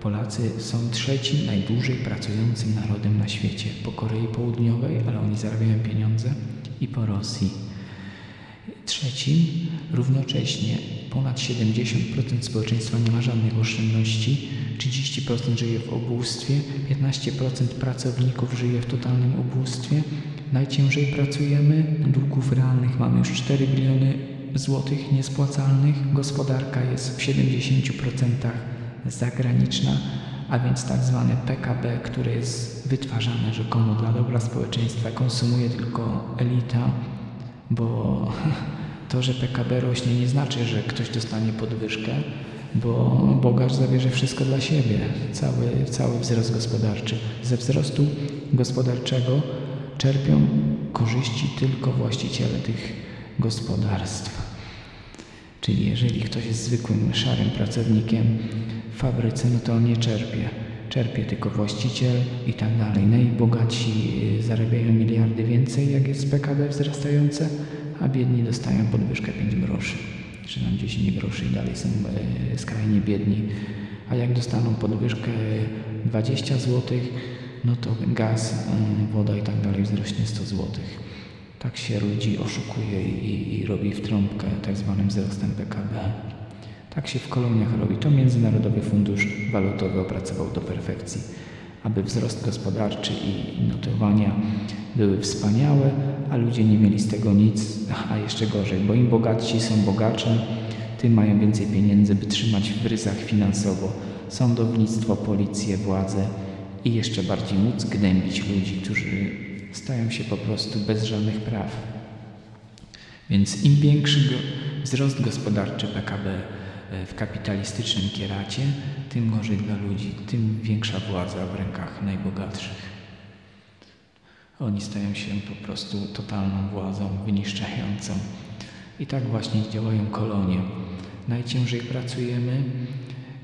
Polacy są trzecim najdłużej pracującym narodem na świecie po Korei Południowej, ale oni zarabiają pieniądze, i po Rosji. Trzecim, równocześnie ponad 70% społeczeństwa nie ma żadnych oszczędności, 30% żyje w ubóstwie, 15% pracowników żyje w totalnym ubóstwie. Najciężej pracujemy, długów realnych mamy już 4 biliony złotych niespłacalnych, gospodarka jest w 70% zagraniczna, a więc tak zwane PKB, które jest wytwarzane rzekomo dla dobra społeczeństwa, konsumuje tylko elita, bo *laughs* to, że PKB rośnie nie znaczy, że ktoś dostanie podwyżkę, bo bogacz zabierze wszystko dla siebie, cały, cały wzrost gospodarczy. Ze wzrostu gospodarczego czerpią korzyści tylko właściciele tych gospodarstw. Czyli jeżeli ktoś jest zwykłym, szarym pracownikiem w fabryce, no to on nie czerpie. Czerpie tylko właściciel i tak dalej. Najbogatsi y, zarabiają miliardy więcej, jak jest PKB wzrastające, a biedni dostają podwyżkę 5 groszy, czy tam 10 groszy i dalej są e, skrajnie biedni. A jak dostaną podwyżkę 20 zł, no to gaz, e, woda i tak dalej wzrośnie 100 zł. Tak się ludzi oszukuje i, i robi w trąbkę tak zwanym wzrostem PKB. Tak się w koloniach robi. To Międzynarodowy Fundusz Walutowy opracował do perfekcji, aby wzrost gospodarczy i notowania były wspaniałe, a ludzie nie mieli z tego nic, a jeszcze gorzej, bo im bogatsi są bogacze, tym mają więcej pieniędzy, by trzymać w ryzach finansowo sądownictwo, policję, władzę i jeszcze bardziej móc gnębić ludzi, którzy stają się po prostu bez żadnych praw. Więc im większy wzrost gospodarczy PKB w kapitalistycznym kieracie, tym gorzej dla ludzi, tym większa władza w rękach najbogatszych. Oni stają się po prostu totalną władzą wyniszczającą. I tak właśnie działają kolonie. Najciężej pracujemy,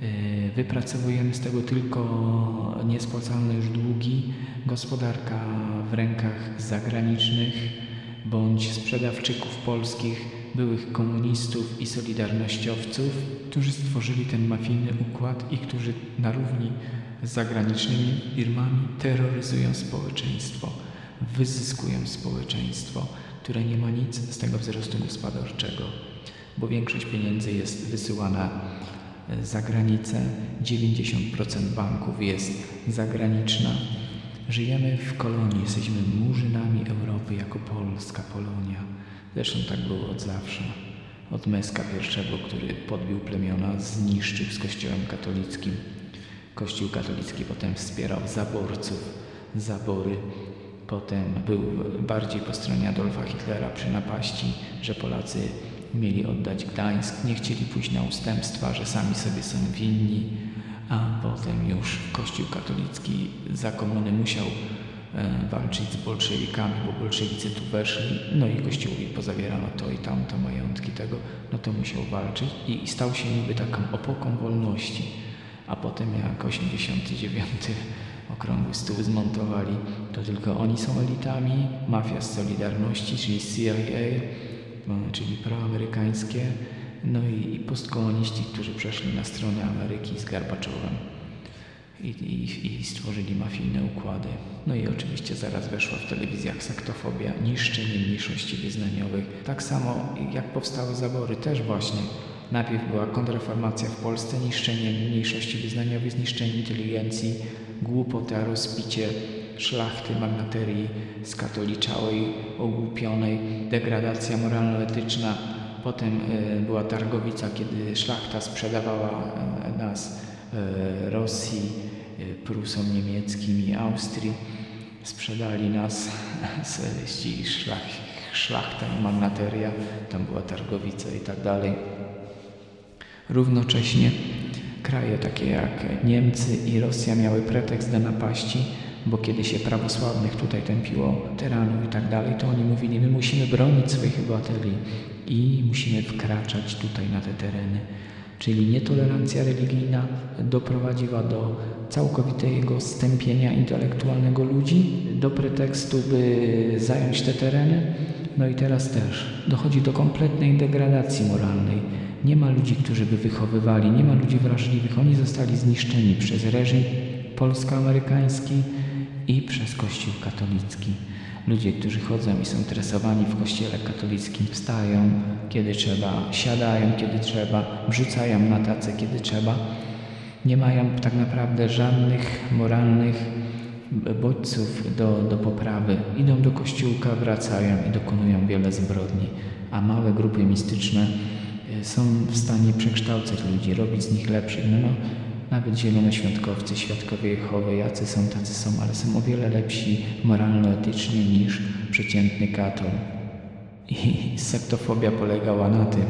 e, wypracowujemy z tego tylko niespłacalne już długi, gospodarka w rękach zagranicznych bądź sprzedawczyków polskich, byłych komunistów i solidarnościowców, którzy stworzyli ten mafijny układ i którzy na równi z zagranicznymi firmami terroryzują społeczeństwo, wyzyskują społeczeństwo, które nie ma nic z tego wzrostu gospodarczego, bo większość pieniędzy jest wysyłana za granicę, 90% banków jest zagraniczna, Żyjemy w kolonii, jesteśmy murzynami Europy jako Polska, Polonia. Zresztą tak było od zawsze. Od Meska I, który podbił plemiona, zniszczył z Kościołem katolickim. Kościół katolicki potem wspierał zaborców, zabory. Potem był bardziej po stronie Adolfa Hitlera przy napaści, że Polacy mieli oddać Gdańsk, nie chcieli pójść na ustępstwa, że sami sobie są winni a potem już Kościół katolicki za komuny musiał walczyć z bolszewikami, bo bolszewicy tu weszli, no i kościołowi pozabierano to i tamto majątki tego, no to musiał walczyć i, stał się niby taką opoką wolności. A potem jak 89 okrągły stół zmontowali, to tylko oni są elitami, mafia z Solidarności, czyli CIA, no, czyli proamerykańskie, no i, i postkomuniści, którzy przeszli na stronę Ameryki z Garbaczowem i, i, i, stworzyli mafijne układy. No i oczywiście zaraz weszła w telewizjach sektofobia, niszczenie mniejszości wyznaniowych. Tak samo jak powstały zabory, też właśnie. Najpierw była kontrreformacja w Polsce, niszczenie mniejszości wyznaniowych, zniszczenie inteligencji, głupota, rozpicie szlachty, magnaterii skatoliczałej, ogłupionej, degradacja moralno-etyczna, Potem e, była targowica, kiedy szlachta sprzedawała e, nas e, Rosji, Prusom niemieckim i Austrii. Sprzedali nas *laughs* ci szlach, szlachta, magnateria, tam była targowica i tak dalej. Równocześnie kraje takie jak Niemcy i Rosja miały pretekst do napaści, bo kiedy się prawosławnych tutaj tępiło, tyranów i tak dalej, to oni mówili, my musimy bronić swoich obywateli i musimy wkraczać tutaj na te tereny. Czyli nietolerancja religijna doprowadziła do całkowitego stępienia intelektualnego ludzi, do pretekstu, by zająć te tereny. No i teraz też dochodzi do kompletnej degradacji moralnej. Nie ma ludzi, którzy by wychowywali, nie ma ludzi wrażliwych. Oni zostali zniszczeni przez reżim polsko-amerykański i przez Kościół katolicki. Ludzie, którzy chodzą i są interesowani w kościele katolickim, wstają kiedy trzeba, siadają kiedy trzeba, wrzucają na tacę kiedy trzeba. Nie mają tak naprawdę żadnych moralnych bodźców do, do poprawy. Idą do kościółka, wracają i dokonują wiele zbrodni, a małe grupy mistyczne e, są w stanie przekształcać ludzi, robić z nich lepszych. No, no, nawet zielonoświątkowcy, świadkowie Jehowy, jacy są, tacy są, ale są o wiele lepsi moralno-etycznie niż przeciętny katol. I sektofobia polegała na tym,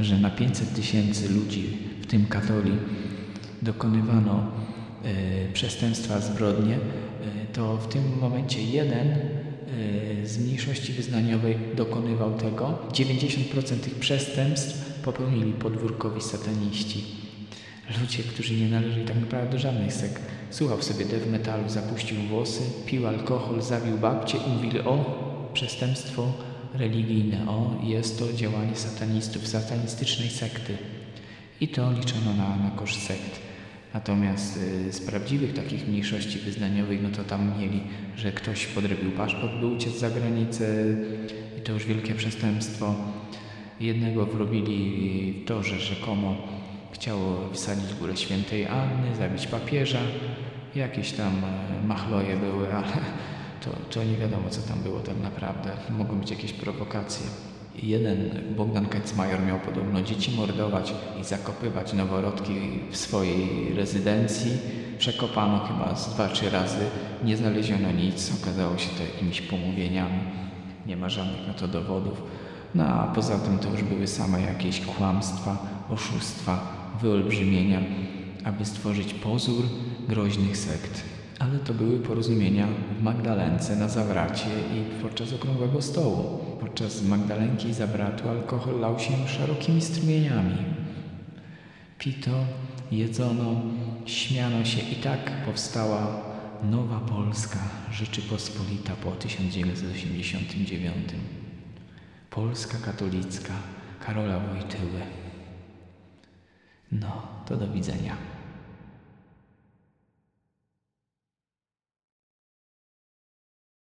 że na 500 tysięcy ludzi, w tym katoli, dokonywano y, przestępstwa, zbrodnie, y, to w tym momencie jeden y, z mniejszości wyznaniowej dokonywał tego. 90% tych przestępstw popełnili podwórkowi sataniści Ludzie, którzy nie należeli tak naprawdę do żadnej sekt. Słuchał sobie dev metalu, zapuścił włosy, pił alkohol, zawił babcie i mówili o przestępstwo religijne, o jest to działanie satanistów, satanistycznej sekty. I to liczono na, na koszt sekt. Natomiast y, z prawdziwych takich mniejszości wyznaniowych, no to tam mieli, że ktoś podrobił paszport, by uciec za granicę i to już wielkie przestępstwo. Jednego wrobili w to, że rzekomo chciało wysadzić górę świętej Anny, zabić papieża. Jakieś tam e, machloje były, ale to, to nie wiadomo, co tam było tak naprawdę. Mogą być jakieś prowokacje. Jeden Bogdan Kecmajor miał podobno dzieci mordować i zakopywać noworodki w swojej rezydencji. Przekopano chyba z dwa, trzy razy, nie znaleziono nic, okazało się to jakimiś pomówieniami. Nie ma żadnych na to dowodów. No a poza tym to już były same jakieś kłamstwa, oszustwa, wyolbrzymienia, aby stworzyć pozór groźnych sekt. Ale to były porozumienia w Magdalence na zawracie i podczas okrągłego stołu. Podczas Magdalenki i zawratu alkohol lał się szerokimi strumieniami. Pito, jedzono, śmiano się i tak powstała nowa Polska, Rzeczypospolita po 1989. Polska katolicka Karola Wojtyły. No, to do widzenia.